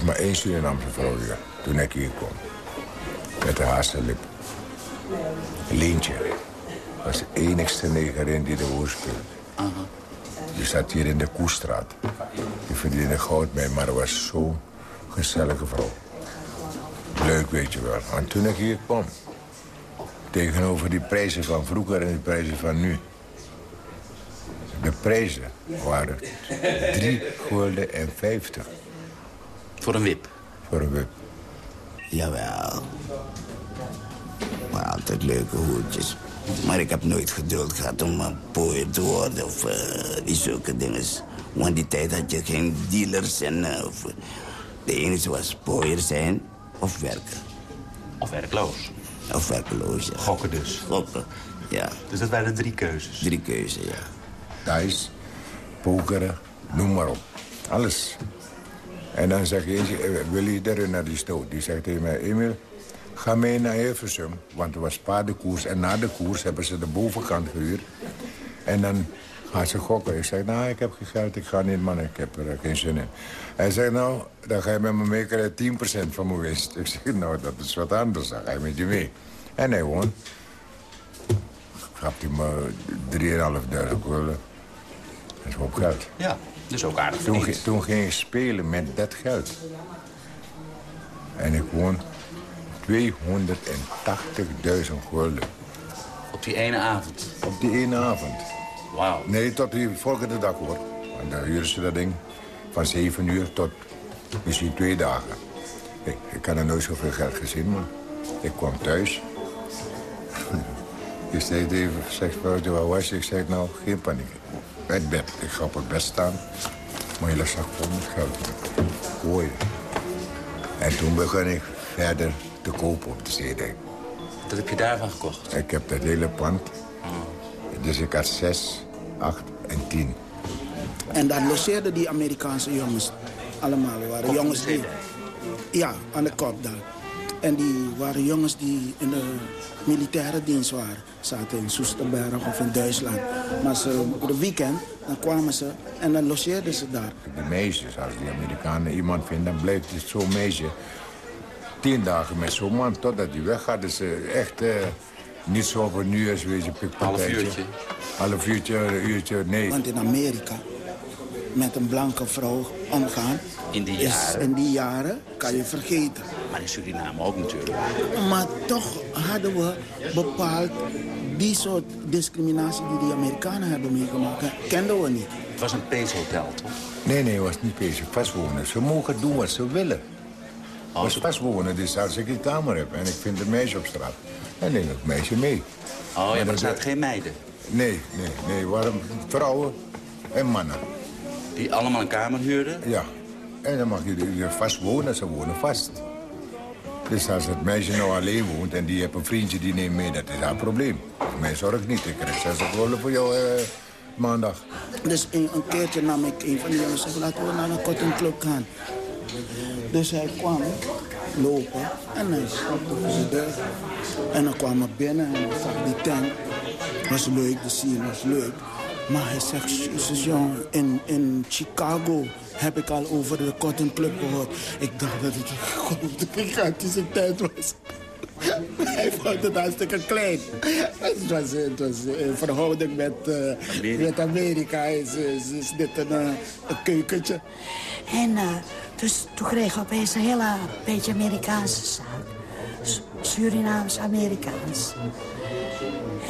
Was maar één Surinaamse vrouw hier, toen ik hier kwam. Met de hazenlip. Leentje. was de enigste negerin die de hoor speelde. Die zat hier in de Koestraat. Die verdiende goud mee, maar was zo'n gezellige vrouw. Leuk, weet je wel. En toen ik hier kwam... tegenover die prijzen van vroeger en die prijzen van nu... de prijzen waren drie gulden en vijftig. Voor een wip? Voor een wip. Jawel. Maar altijd leuke hoedjes. Maar ik heb nooit geduld gehad om een pooier te worden of eh, die zulke dingen. Want die tijd had je geen dealers en... eh, of, de enige was pooier zijn of werken. Of werkloos? Of werkloos, ja. Gokken dus? Gokken, ja. Dus dat waren de drie keuzes? Drie keuzes, ja. thuis, pokeren, noem maar op. Alles. En dan zeg eens, eh, wil je er naar die stoot? Die zegt tegen mij, Emil, ga mee naar Hilversum. Want er was paardenkoers en na de koers hebben ze de bovenkant gehuurd. En dan gaan ze gokken. Ik zeg, nou, ik heb geen geld, ik ga niet, man, ik heb er geen zin in. Hij zegt, nou, dan ga je met me mee, krijg je 10% van mijn winst. Ik zeg, nou, dat is wat anders, dan ga je met je mee. En hij won. Gaf hij me 3.500 gulden. Dat is op geld. Ja, dus ook aardig Toen, toen ging ik spelen met dat geld. En ik won 280.000 gulden. Op die ene avond? Op die ene avond. Wauw. Nee, tot die volgende dag hoor. En dan huren ze dat ding van 7 uur tot misschien twee dagen. Ik, ik had er nooit zoveel geld gezien, man. Ik kwam thuis. Je zei even, zeg vrouwtje, waar was je? Ik zeg, nou, geen paniek. Bij het bed. Ik ga op het bed staan. Mijn hele zak vol met geld. Gooien. En toen begon ik verder te kopen op de zeedijk. Dat heb je daarvan gekocht? Ik heb dat hele pand. Dus ik had zes, acht en tien. En dan logeerden die Amerikaanse jongens allemaal. waren jongens die... Ja, aan de kop daar. En die waren jongens die in de militaire dienst waren. Zaten in Soesterberg of in Duitsland. Maar ze, op het weekend, dan kwamen ze en dan logeerden ze daar. De meisjes, als die Amerikanen iemand vinden, dan blijft het zo'n meisje tien dagen met zo'n man. Totdat hij weggaat. Dus eh, echt eh, niet zo voor nu als weet je, pikpartijtje. Half uurtje. Half uurtje, een uurtje, nee. Want in Amerika met een blanke vrouw omgaan... In die is jaren? in die jaren kan je vergeten. Maar in Suriname ook natuurlijk. Maar toch hadden we bepaald die soort discriminatie die die Amerikanen hebben meegemaakt, kenden we niet. Het was een peeshotel, toch? Nee, nee, was niet bezig. Vastwonen. Ze mogen doen wat ze willen. Oh, Als vastwonen, dus als ik een kamer heb en ik vind een meisje op straat... dan neem ik het meisje mee. Oh ja, maar er zaten geen meiden. Nee, nee, nee. Waarom? Vrouwen en mannen. Die allemaal een kamer huurden? Ja. En dan mag je er vast wonen. Ze wonen vast. Dus als het meisje nou alleen woont en die heeft een vriendje die neemt mee, dat is haar probleem. Mij zorgt niet. Ik krijg 60 rollen voor jou eh, maandag. Dus een, een keertje nam ik een van die jongens en laten we naar een cotton club gaan. Dus hij kwam lopen en hij stapte voor zijn deur. En dan kwam ik binnen en zag die tent. Was leuk, de scene was leuk. Maar hij zegt, jezus jong, in, in Chicago heb ik al over de Cotton Club gehoord. Ik dacht dat het een gigantische tent was. Hij vond het hartstikke klein. Het was, het was in verhouding met, uh, Amerika. met Amerika is, is, is dit een, uh, een keukentje. En uh, dus toen kreeg ik opeens een hele beetje Amerikaanse zaak. Surinaams-Amerikaans.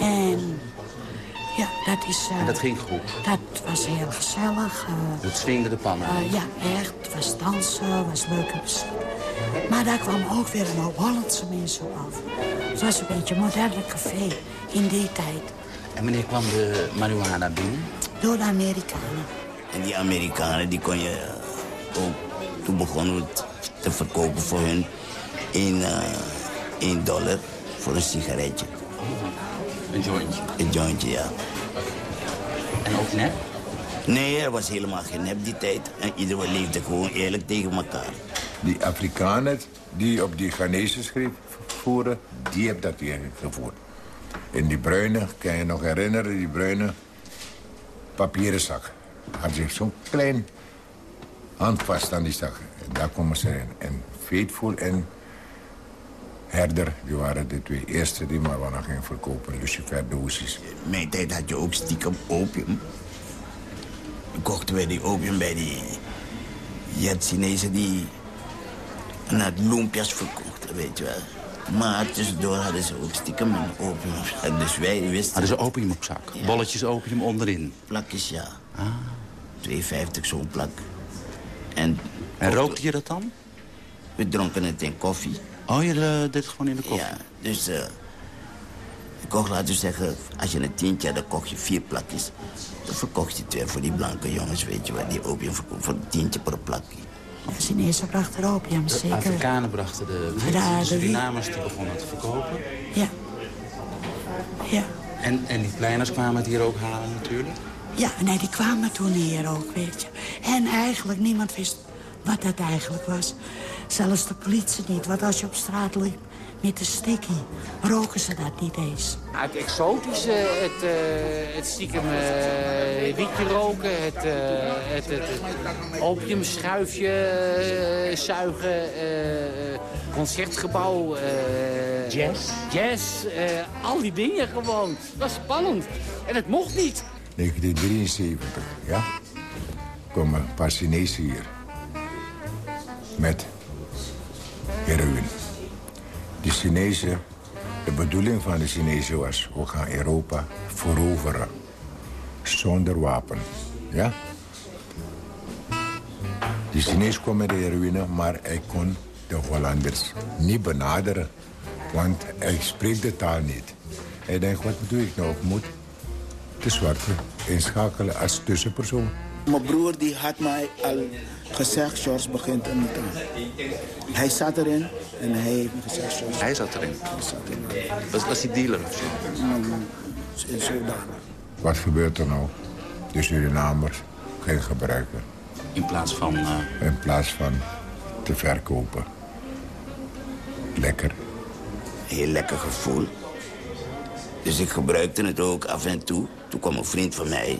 En ja, dat is... Uh, en dat ging goed? Dat was heel gezellig. Uh, het swingde de pannen? Uh, ja, echt. Het was dansen, was leuke muziek. Maar daar kwam ook weer een hoop Hollandse mensen af. Het was een beetje een moderne café in die tijd. En wanneer kwam de marihuana binnen? Door de Amerikanen. En die Amerikanen, die kon je ook... Toen begonnen we het te verkopen voor hun in 1 dollar voor een sigaretje. Een jointje? Een jointje, ja. En ook nep? Nee, er was helemaal geen nep die tijd. En iedereen leefde gewoon eerlijk tegen elkaar. Die Afrikanen die op die Ghanese schreef voeren, die hebben dat hier gevoerd. In die bruine, kan je nog herinneren, die bruine papieren zak. Had zich zo'n klein handvast aan die zak. En daar komen ze in. En Faithful en Herder, die waren de twee eerste die marijuana gingen verkopen. Lucifer-dosis. In mijn tijd had je ook stiekem opium. Dan kochten wij die opium bij die jet Chinezen die naar lumpia's verkochten, weet je wel. Maar tussendoor hadden ze ook stiekem een opium. Dus wij wisten... Hadden ze opium op zak? Ja. Bolletjes opium onderin? Plakjes, ja. Ah. 2,50 zo'n plak. En, en rookte je dat dan? We dronken het in koffie. Oh, je uh, deed gewoon in de koffie? Ja, dus uh, ik kocht, laten we zeggen, als je een tientje had, dan kocht je vier plakjes. Dan verkocht je twee voor die blanke jongens, weet je wel, die opium verkocht voor een tientje per plakje. De Chinezen brachten opium, zeker. De Afrikanen brachten de, de, de Surinamers die begonnen te verkopen. Ja. Ja. En, en die kleiners kwamen het hier ook halen natuurlijk? Ja, nee, die kwamen toen hier ook, weet je. En eigenlijk niemand wist wat dat eigenlijk was. Zelfs de politie niet, want als je op straat liep met de sticky, roken ze dat niet eens. Het exotische, het, uh, het stiekem uh, wietje roken, het, uh, het, het, het opiumschuifje zuigen, concertgebouw, jazz, jazz al die dingen gewoon. Dat was spannend en het mocht niet. 1973, ja, komen een paar Chinezen hier met heroïne. De Chinezen, de bedoeling van de Chinezen was... we gaan Europa veroveren. Zonder wapen. Ja? De Chinees kwam met de heroïne, maar hij kon de Hollanders niet benaderen. Want hij spreekt de taal niet. Hij denkt, wat doe ik nou? Ik moet de zwarte inschakelen als tussenpersoon. Mijn broer die had mij al gezegd, George begint er niet aan. Hij zat erin en hij heeft me gezegd, George... Hij zat erin? Hij zat erin. Was, was hij dealer of zo? Mm, zodanig. Wat gebeurt er nou? De Surinamers geen gebruiken. In plaats van... Uh... In plaats van te verkopen. Lekker. Heel lekker gevoel. Dus ik gebruikte het ook af en toe. Toen kwam een vriend van mij,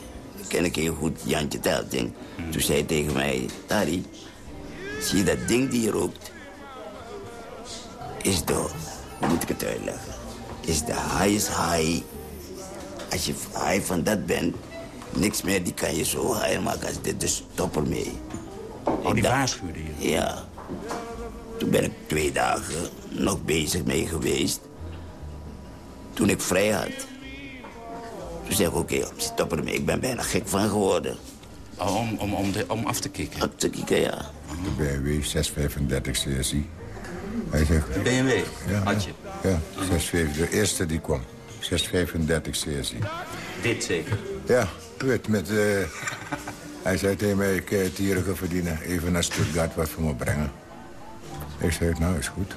ken ik heel goed, Jantje Telting. Toen zei hij tegen mij, Tari, zie je dat ding die je rookt? Is de, hoe moet ik het uitleggen? Is de highest high. Als je high van dat bent, niks meer, die kan je zo high maken als dit, dus stop ermee. Oh, die waarschuwde je? Ja. Toen ben ik twee dagen nog bezig mee geweest. Toen ik vrij had. Ik, oké, okay, stop ermee. Ik ben bijna gek van geworden. Oh, om, om, om, de, om af te kicken? Af te kicken, ja. De BMW 635 CSI. Hij zegt... De BMW? Ja, had je? Ja, 635. De eerste die kwam. 635 CSI. Wit zeker? Ja, wit met... eh, hij zei tegen mij, ik heb tieren verdienen. Even naar Stuttgart wat voor me brengen. Ik zei, nou, is goed.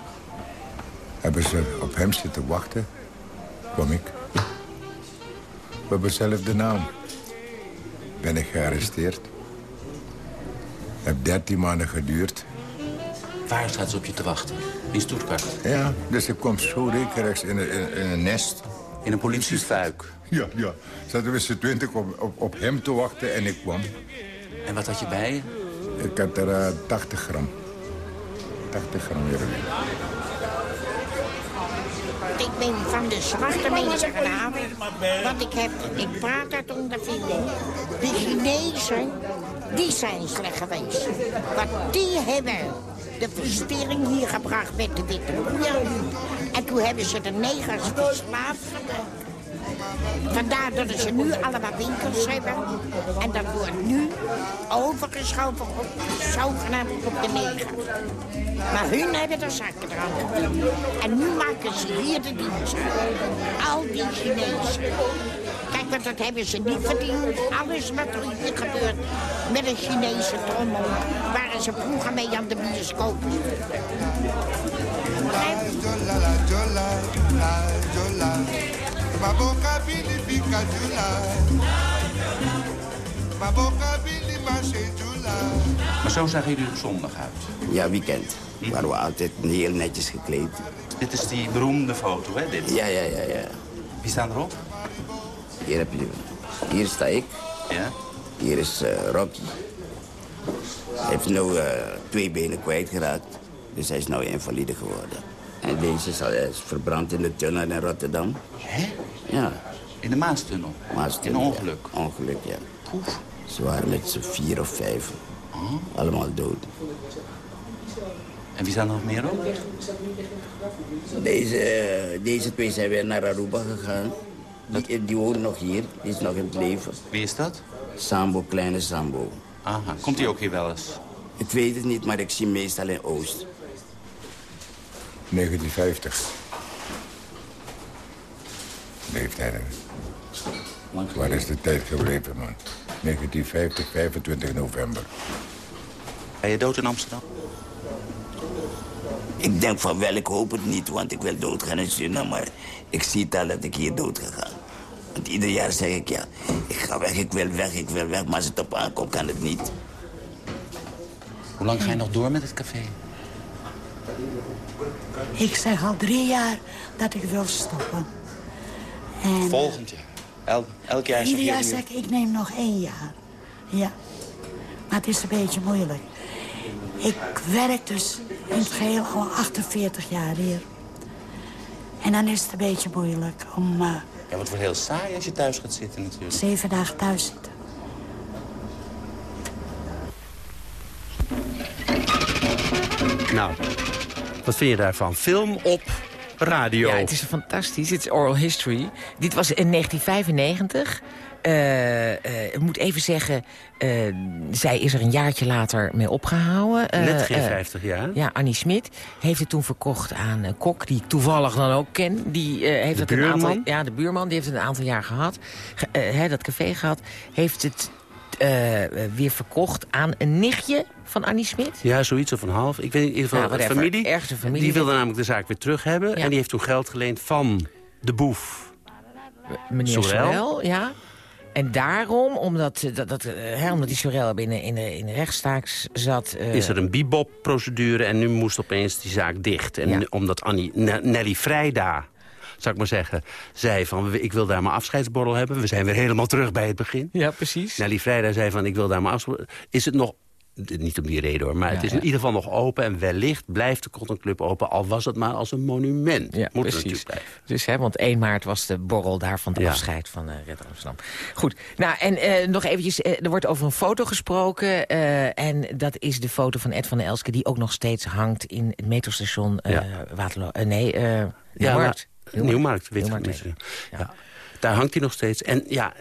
Hebben ze op hem zitten wachten. Kom ik. We hebben dezelfde naam. Ben ik gearresteerd. Heb 13 maanden geduurd. Waar staat ze op je te wachten? In Stuttgart? Ja, dus ik kwam zo rechts in, een- in, in een nest. In een politiefuik? Ja, ja. Zaten we z'n twintig op, op, op hem te wachten en ik kwam. En wat had je bij je? Ik had er eh, 80 gram. 80 gram heroïne. Ben van de zwarte mensen vanavond. Want ik heb, ik praat uit ondervinding. De Chinezen, die zijn slecht geweest. Want die hebben de verspilling hier gebracht met de witte. En toen hebben ze de negers verslaafd. Vandaar dat ze nu allemaal winkels hebben. En dat wordt nu overgeschoven op, zogenaamd op de negers. Maar hun hebben er zakken eraan. En nu maken ze hier de dienst uit. Al die Chinezen. Kijk, want dat hebben ze niet verdiend. Alles wat er hier gebeurt met een Chinese trommel... waren ze vroeger mee aan de bioscoop. Maboka bili. Maboka bili. Maar zo zagen jullie er zondag uit. Ja, weekend. Waren we altijd heel netjes gekleed. Dit is die beroemde foto, hè? Dit. Ja, ja, ja, ja. Wie staan erop? Hier heb je... Hier sta ik. Ja. Hier is eh, Rocky. Hij heeft nu eh, twee benen kwijtgeraakt. Dus hij is nu invalide geworden. En deze is, al- hij is verbrand in de tunnel in Rotterdam. Hè? Ja. In de Maastunnel? Maastunnel, In ja. ongeluk? Ongeluk, ja. Ze waren met z'n vier of vijf. Allemaal dood. En wie staan er nog meer op? Deze, deze twee zijn weer naar Aruba gegaan. Die, die wonen nog hier. Die is nog in het leven. Wie is dat? Sambo, kleine Sambo. Aha, komt hij ook hier wel eens? Ik weet het niet, maar ik zie meestal in Oost. 1950. Leeftijd. Waar is de tijd gebleven, man? 1950, 25 november. Ben je dood in Amsterdam? Ik denk van wel, ik hoop het niet, want ik wil doodgaan in Suriname. Maar ik zie het al dat ik hier dood ga gaan. Want ieder jaar zeg ik, ja, ik ga weg, ik wil weg, ik wil weg. Maar als het op aankomt, kan het niet. Hoe lang ga je nog door met het café? Ik zeg al drie jaar dat ik wil stoppen. En Volgend jaar. El- elk jaar zeg ieder jaar zeg ik, ik neem nog één jaar. Ja. Maar het is een beetje moeilijk. Ik werk dus in het geheel al 48 jaar hier. En dan is het een beetje moeilijk om eh, Ja, want het wordt heel saai als je thuis gaat zitten natuurlijk. zeven dagen thuis zitten. Nou, wat vind je daarvan? Film op radio. Ja, het is fantastisch. Het is oral history. Dit was in 1995. Eh, eh, ik moet even zeggen, eh, zij is er een jaartje later mee opgehouden. Eh, Net geen eh, 50 jaar. Ja, Annie Smit heeft het toen verkocht aan een Kok, die ik toevallig dan ook ken. Die, heeft De het een aantal, ja, de buurman, die heeft het een aantal jaar gehad. Ge- eh, hè, dat café gehad. Heeft het weer verkocht aan een nichtje van Annie Smit. Ja, zoiets of een half. Ik weet in ieder geval, whatever. familie, Ergens familie. Die wilde namelijk de zaak weer terug hebben. En die heeft toen geld geleend van de boef. Meneer Sorel. Sorel, ja. En daarom, omdat, eh, dat, dat, eh, hè, omdat die Sorel in de, in de, in de zat... eh, Is er een bibop-procedure en nu moest opeens die zaak dicht. En Ja. omdat Annie, Ne- Nelly Vrijda, zou ik maar zeggen, zei van... ik wil daar mijn afscheidsborrel hebben. We zijn weer helemaal terug bij het begin. Ja, precies. Nelly Vrijda zei van, ik wil daar mijn afscheidsborrel... Is het nog... Niet om die reden hoor, maar Ja, het is ja. in ieder geval nog open. En wellicht blijft de Cotton Club open, al was het maar als een monument. Ja, Moet precies. Dus, hè, want 1 maart was de borrel daar van de Ja. afscheid van eh Red Amsterdam. Goed, nou en eh, nog eventjes, eh, er wordt over een foto gesproken. en dat is de foto van Ed van der Elske... die ook nog steeds hangt in het metrostation. Waterloo. nee, Ja. Nieuwmarkt. Nieuwmarkt, ja. Daar hangt hij nog steeds. En ja,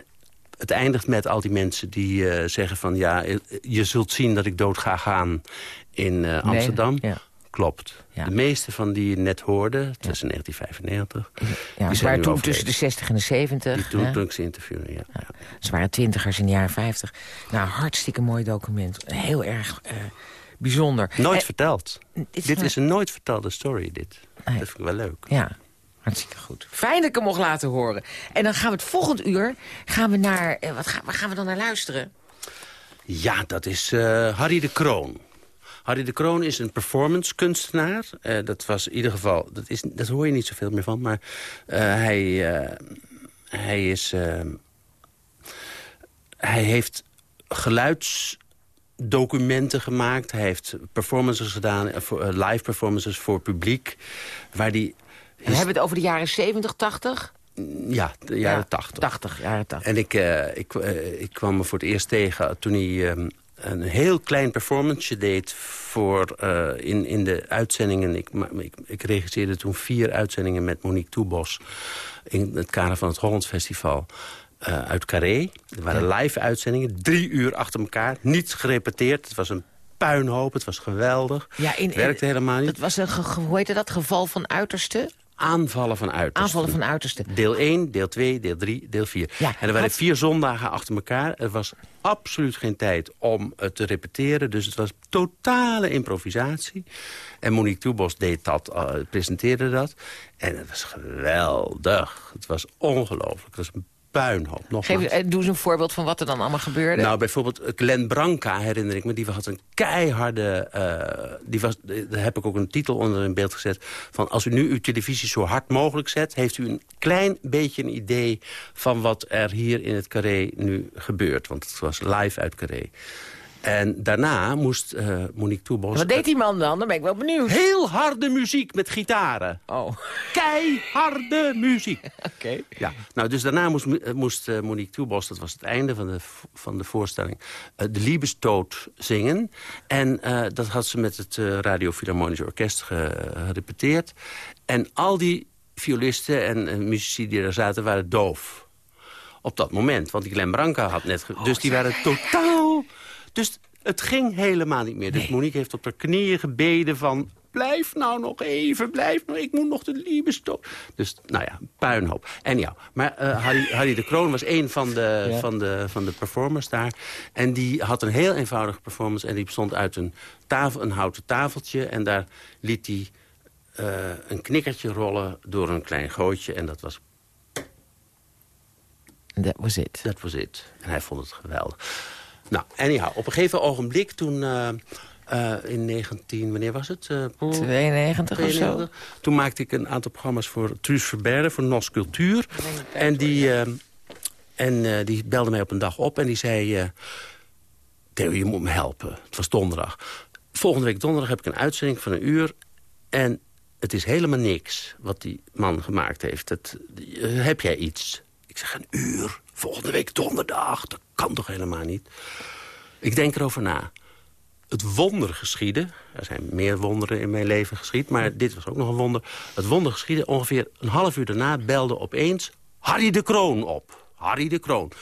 het eindigt met al die mensen die eh, zeggen van... ja, eh, je zult zien dat ik dood ga gaan in eh, Nee, Amsterdam. ja. klopt. De meeste van die je net hoorde, tussen 1995... Ja, die ze waren toen tussen de 60 en de 70. Die toen, toen ik ze interviewde, ja. Ze waren twintigers in de jaren 50. Nou, hartstikke mooi document. Heel erg bijzonder. Nooit En- verteld. is dit is een nooit vertelde story, dit. Dat vind ik wel leuk. Ja, hartstikke goed. Fijn dat ik hem mocht laten horen. En dan gaan we het volgend uur gaan we naar... eh, wat gaan, waar gaan we dan naar luisteren? Ja, dat is eh, Harry de Kroon. Harry de Kroon is een performance kunstenaar. Eh, dat was in ieder geval, dat, is, dat hoor je niet zoveel meer van, maar eh, hij, eh, hij is... eh, hij heeft geluidsdocumenten gemaakt. Hij heeft performances gedaan, live performances voor publiek. Waar die... We hebben het over de jaren 70, 80? Ja, de jaren Ja, 80. 80, jaren 80. En ik, eh, ik, eh, ik kwam me voor het eerst tegen toen hij ehm, een heel klein performance deed voor, eh, in, in de uitzendingen. Ik, ik, ik regisseerde toen vier uitzendingen met Monique Toebos... in het kader van het Hollands Festival uit Carré. Er waren live uitzendingen, drie uur achter elkaar. Niet gerepeteerd, het was een puinhoop, het was geweldig. Ja, in, het werkte helemaal niet. Dat was een, hoe heette dat, geval van uiterste? Aanvallen van uitersten. Aanvallen van uiterste. Deel 1, deel 2, deel 3, deel 4. Ja, en er waren had- vier zondagen achter elkaar. Er was absoluut geen tijd om het te repeteren. Dus het was totale improvisatie. En Monique Toebos deed dat, eh, presenteerde dat. En het was geweldig. Het was ongelooflijk. Het was een puinhoop. Nogmaals. Geef, eh, doe eens een voorbeeld van wat er dan allemaal gebeurde. Nou, bijvoorbeeld eh, Glenn Branca herinner ik me. Die had een keiharde... eh, die was, daar heb ik ook een titel onder in beeld gezet. Van als u nu uw televisie zo hard mogelijk zet... heeft u een klein beetje een idee van wat er hier in het Carré nu gebeurt. Want het was live uit Carré. En daarna moest eh, Monique Toebos... Wat deed die man dan? Dan ben ik wel benieuwd. Heel harde muziek met gitaren. Oh. Keiharde muziek. Oké. Ja, nou, dus daarna moest, eh, moest eh, Monique Toebos, dat was het einde van de, van de voorstelling... de Liebestoot zingen. En dat had ze met het Radio Philharmonisch Orkest ge- gerepeteerd. En al die violisten en muzici die er zaten, waren doof. Op dat moment, want die Glenn Branca had net... ge- dus die waren totaal... Dus het ging helemaal niet meer. Dus Monique heeft op haar knieën gebeden van... Blijf nou nog even, blijf nou, ik moet nog de Liebestoot. Dus, nou ja, puinhoop. En ja, maar eh, Harry, Harry de Kroon was een van de, Ja. van, de, van de performers daar. En die had een heel eenvoudige performance. En die bestond uit een, tafel, een houten tafeltje. En daar liet hij eh, een knikkertje rollen door een klein gootje. En dat was That was it. dat was het. En hij vond het geweldig. Nou, anyhow, op een gegeven ogenblik toen... eh, eh, in 19, wanneer was het? Eh, poeh, 92 of zo. 92. Toen maakte ik een aantal programma's voor Truus Verberde, voor Nos Cultuur. En die, eh, en, eh, die belde mij op een dag op en die zei... eh Theo, je moet me helpen. Het was donderdag. Volgende week donderdag heb ik een uitzending van een uur... en het is helemaal niks wat die man gemaakt heeft. Het, eh, heb jij iets? Ik zeg, een uur? Volgende week donderdag? Dat kan toch helemaal niet? Ik denk erover na. Het wonder geschiedde. Er zijn meer wonderen in mijn leven geschied, maar dit was ook nog een wonder. Het wonder geschiedde. Ongeveer een half uur daarna belde opeens Harry de Kroon op. Harry de Kroon.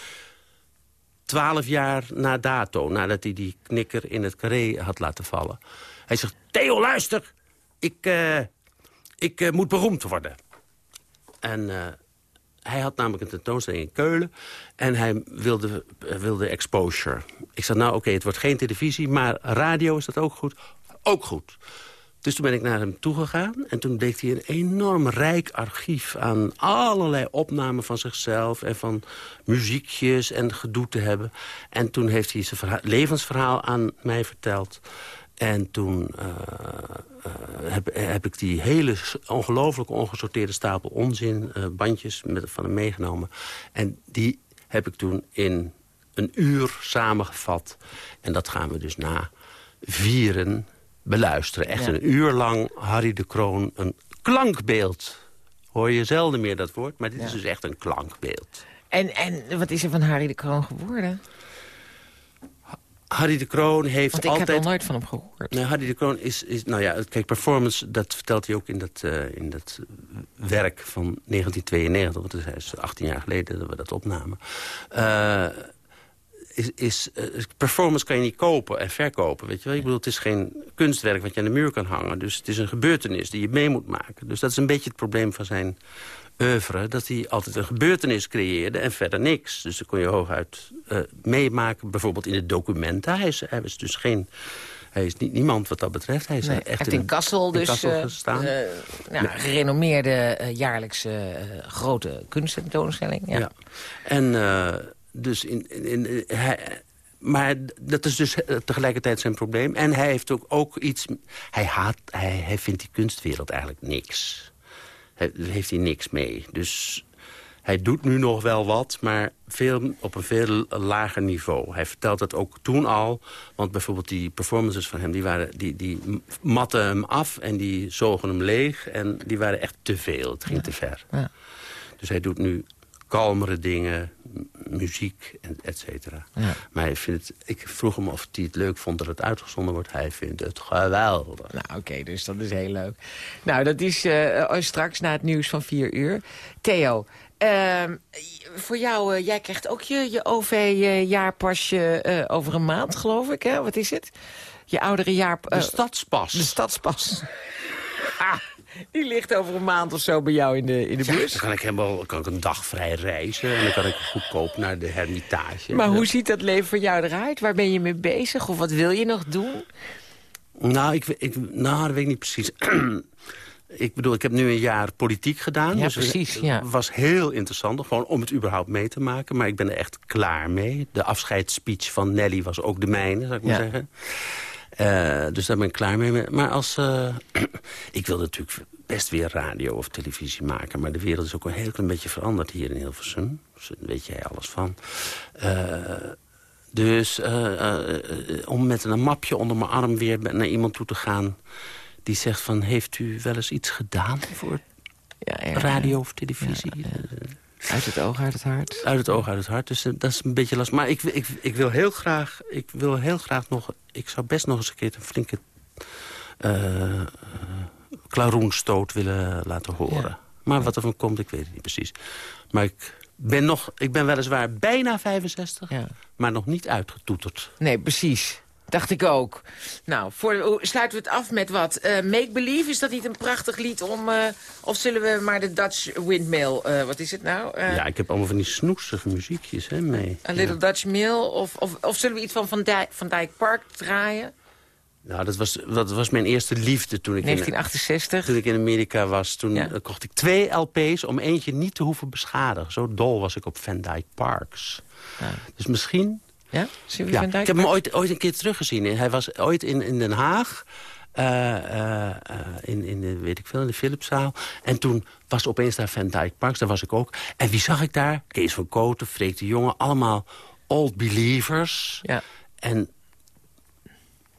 Twaalf jaar na dato, nadat hij die knikker in het carré had laten vallen. Hij zegt, Theo, luister. Ik, eh, ik eh, moet beroemd worden. En eh, hij had namelijk een tentoonstelling in Keulen. En hij wilde, eh, wilde exposure. Ik zei, nou oké, het wordt geen televisie, maar radio is dat ook goed? Ook goed. Dus toen ben ik naar hem toegegaan. En toen bleek hij een enorm rijk archief aan allerlei opnamen van zichzelf... en van muziekjes en gedoe te hebben. En toen heeft hij zijn verha- levensverhaal aan mij verteld. En toen eh, eh, heb, heb ik die hele s- ongelooflijk ongesorteerde stapel onzin... eh, bandjes met, van hem meegenomen. En die heb ik toen in een uur samengevat. En dat gaan we dus na vieren beluisteren. Echt Ja. een uur lang Harry de Kroon, een klankbeeld. Hoor je zelden meer dat woord, maar dit is dus echt een klankbeeld. En, en wat is er van Harry de Kroon geworden? Harry de Kroon heeft Want ik altijd... heb nog nooit van hem gehoord. Nee, Harry de Kroon is, is... Nou ja, kijk, performance, dat vertelt hij ook in dat, eh, in dat werk van 1992. Want dat is 18 jaar geleden dat we dat opnamen. Eh, is, is eh, performance kan je niet kopen en verkopen. Weet je wel? Ik bedoel, het is geen kunstwerk wat je aan de muur kan hangen. Dus het is een gebeurtenis die je mee moet maken. Dus dat is een beetje het probleem van zijn oeuvre... dat hij altijd een gebeurtenis creëerde en verder niks. Dus dan kon je hooguit uh, meemaken, bijvoorbeeld in de documenten. Hij is, hij is dus geen... Hij is niet, niemand wat dat betreft. Hij is Nee, echt in Kassel, in dus Kassel eh, gestaan. eh, nou, gerenommeerde eh, jaarlijkse eh, grote kunsttentoonstelling. Ja. Ja. En eh, dus in, in, hij, maar dat is dus eh, tegelijkertijd zijn probleem. En hij heeft ook, ook iets... Hij, haat, hij, hij vindt die kunstwereld eigenlijk niks. Daar heeft hij niks mee. Dus hij doet nu nog wel wat, maar veel, op een veel lager niveau. Hij vertelt het ook toen al. Want bijvoorbeeld die performances van hem... die, waren, die, die matten hem af en die zogen hem leeg. En die waren echt te veel. Het ging te ver. Ja. Dus hij doet nu kalmere dingen, muziek, et cetera. Ja. Maar hij vindt het, ik vroeg hem of hij het leuk vond dat het uitgezonden wordt. Hij vindt het geweldig. Nou, oké, dus dat is heel leuk. Nou, dat is eh, straks na het nieuws van vier uur. Theo, ehm, voor jou, eh, jij krijgt ook je, je OV-jaarpasje eh, over een maand, geloof ik, hè? Wat is het? Je oudere jaar... De stadspas. De stadspas. Ah, die ligt over een maand of zo bij jou in de, in de Ja, bus. dan kan ik helemaal kan ik een dag vrij reizen. En dan kan ik goedkoop naar de Hermitage. Maar hoe ziet dat leven voor jou eruit? Waar ben je mee bezig? Of wat wil je nog doen? Nou, ik, ik, nou, dat weet ik niet precies. ik bedoel, ik heb nu een jaar politiek gedaan. Ja, dus precies, Het ja. was heel interessant, gewoon om het überhaupt mee te maken. Maar ik ben er echt klaar mee. De afscheidsspeech van Nelly was ook de mijne, zou ik maar zeggen. Eh, dus daar ben ik klaar mee. Maar als... eh, ik wil natuurlijk best weer radio of televisie maken. Maar de wereld is ook een heel klein beetje veranderd hier in Hilversum. Dus daar weet jij alles van. Eh, dus om met een mapje onder mijn arm weer naar iemand toe te gaan... die zegt van, heeft u wel eens iets gedaan voor radio of televisie? Eh, Uit het oog, uit het hart. Uit het oog, uit het hart. Dus eh, dat is een beetje lastig. Maar ik, ik, ik wil heel graag, ik wil heel graag nog... Ik zou best nog eens een keer een flinke eh, klaroenstoot willen laten horen. Maar wat er van komt, ik weet het niet precies. Maar ik ben, nog, ik ben weliswaar bijna 65, maar nog niet uitgetoeterd. Nee, precies. Dacht ik ook. Nou, voor, sluiten we het af met wat? Eh, Make Believe, is dat niet een prachtig lied om... eh, of zullen we maar de Dutch Windmill... eh, wat is het nou? Ja, ik heb allemaal van die snoestige muziekjes hè, mee. A Little Dutch Mill? Of, of, of zullen we iets van Van Dijk, van Dijk Park draaien? Nou, dat was, dat was mijn eerste liefde toen ik, 1968. In, toen ik in Amerika was. Toen Ja. kocht ik twee LP's om eentje niet te hoeven beschadigen. Zo dol was ik op Van Dyke Parks. Dus misschien... Ja? Van Dijk ik heb hem ooit, ooit een keer teruggezien. Hij was ooit in, in Den Haag. eh, eh, eh, in, in de, weet ik veel, in de Philipszaal. En toen was opeens daar Van Dyke Parks, daar was ik ook. En wie zag ik daar? Kees van Koten, Freek de Jonge, allemaal old believers. Ja. En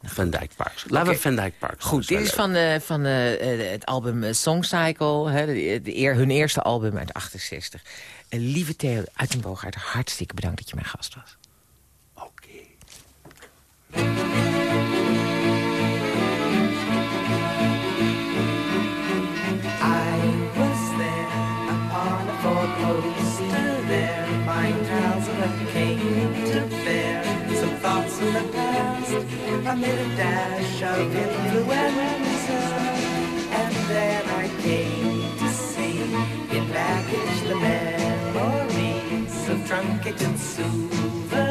Van Dyke Parks. Laten we Van Dyke Parks. Goed, dit is van, van het album Songcycle, hè, de, eer, hun eerste album uit 68. Eh, lieve Theo Uitenbogaert, hartstikke bedankt dat je mijn gast was. Past amid a dash of influenza. And then I came to see in baggage the memories of truncated souvenirs,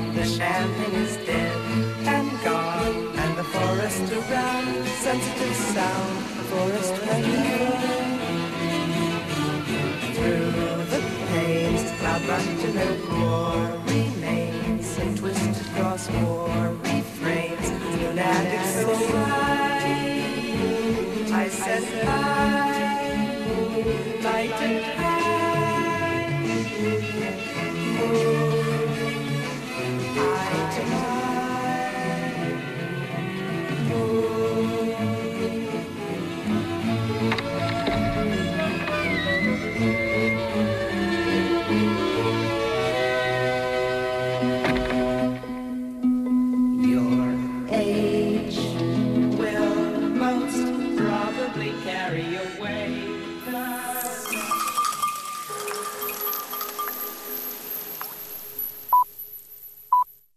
the champagne is dead and gone, and the forest around, sensitive sound, the forest rain. Through the plains, cloud rush to their war remains, and twisted cross war refrains, lunatic soul. I said I, light and high.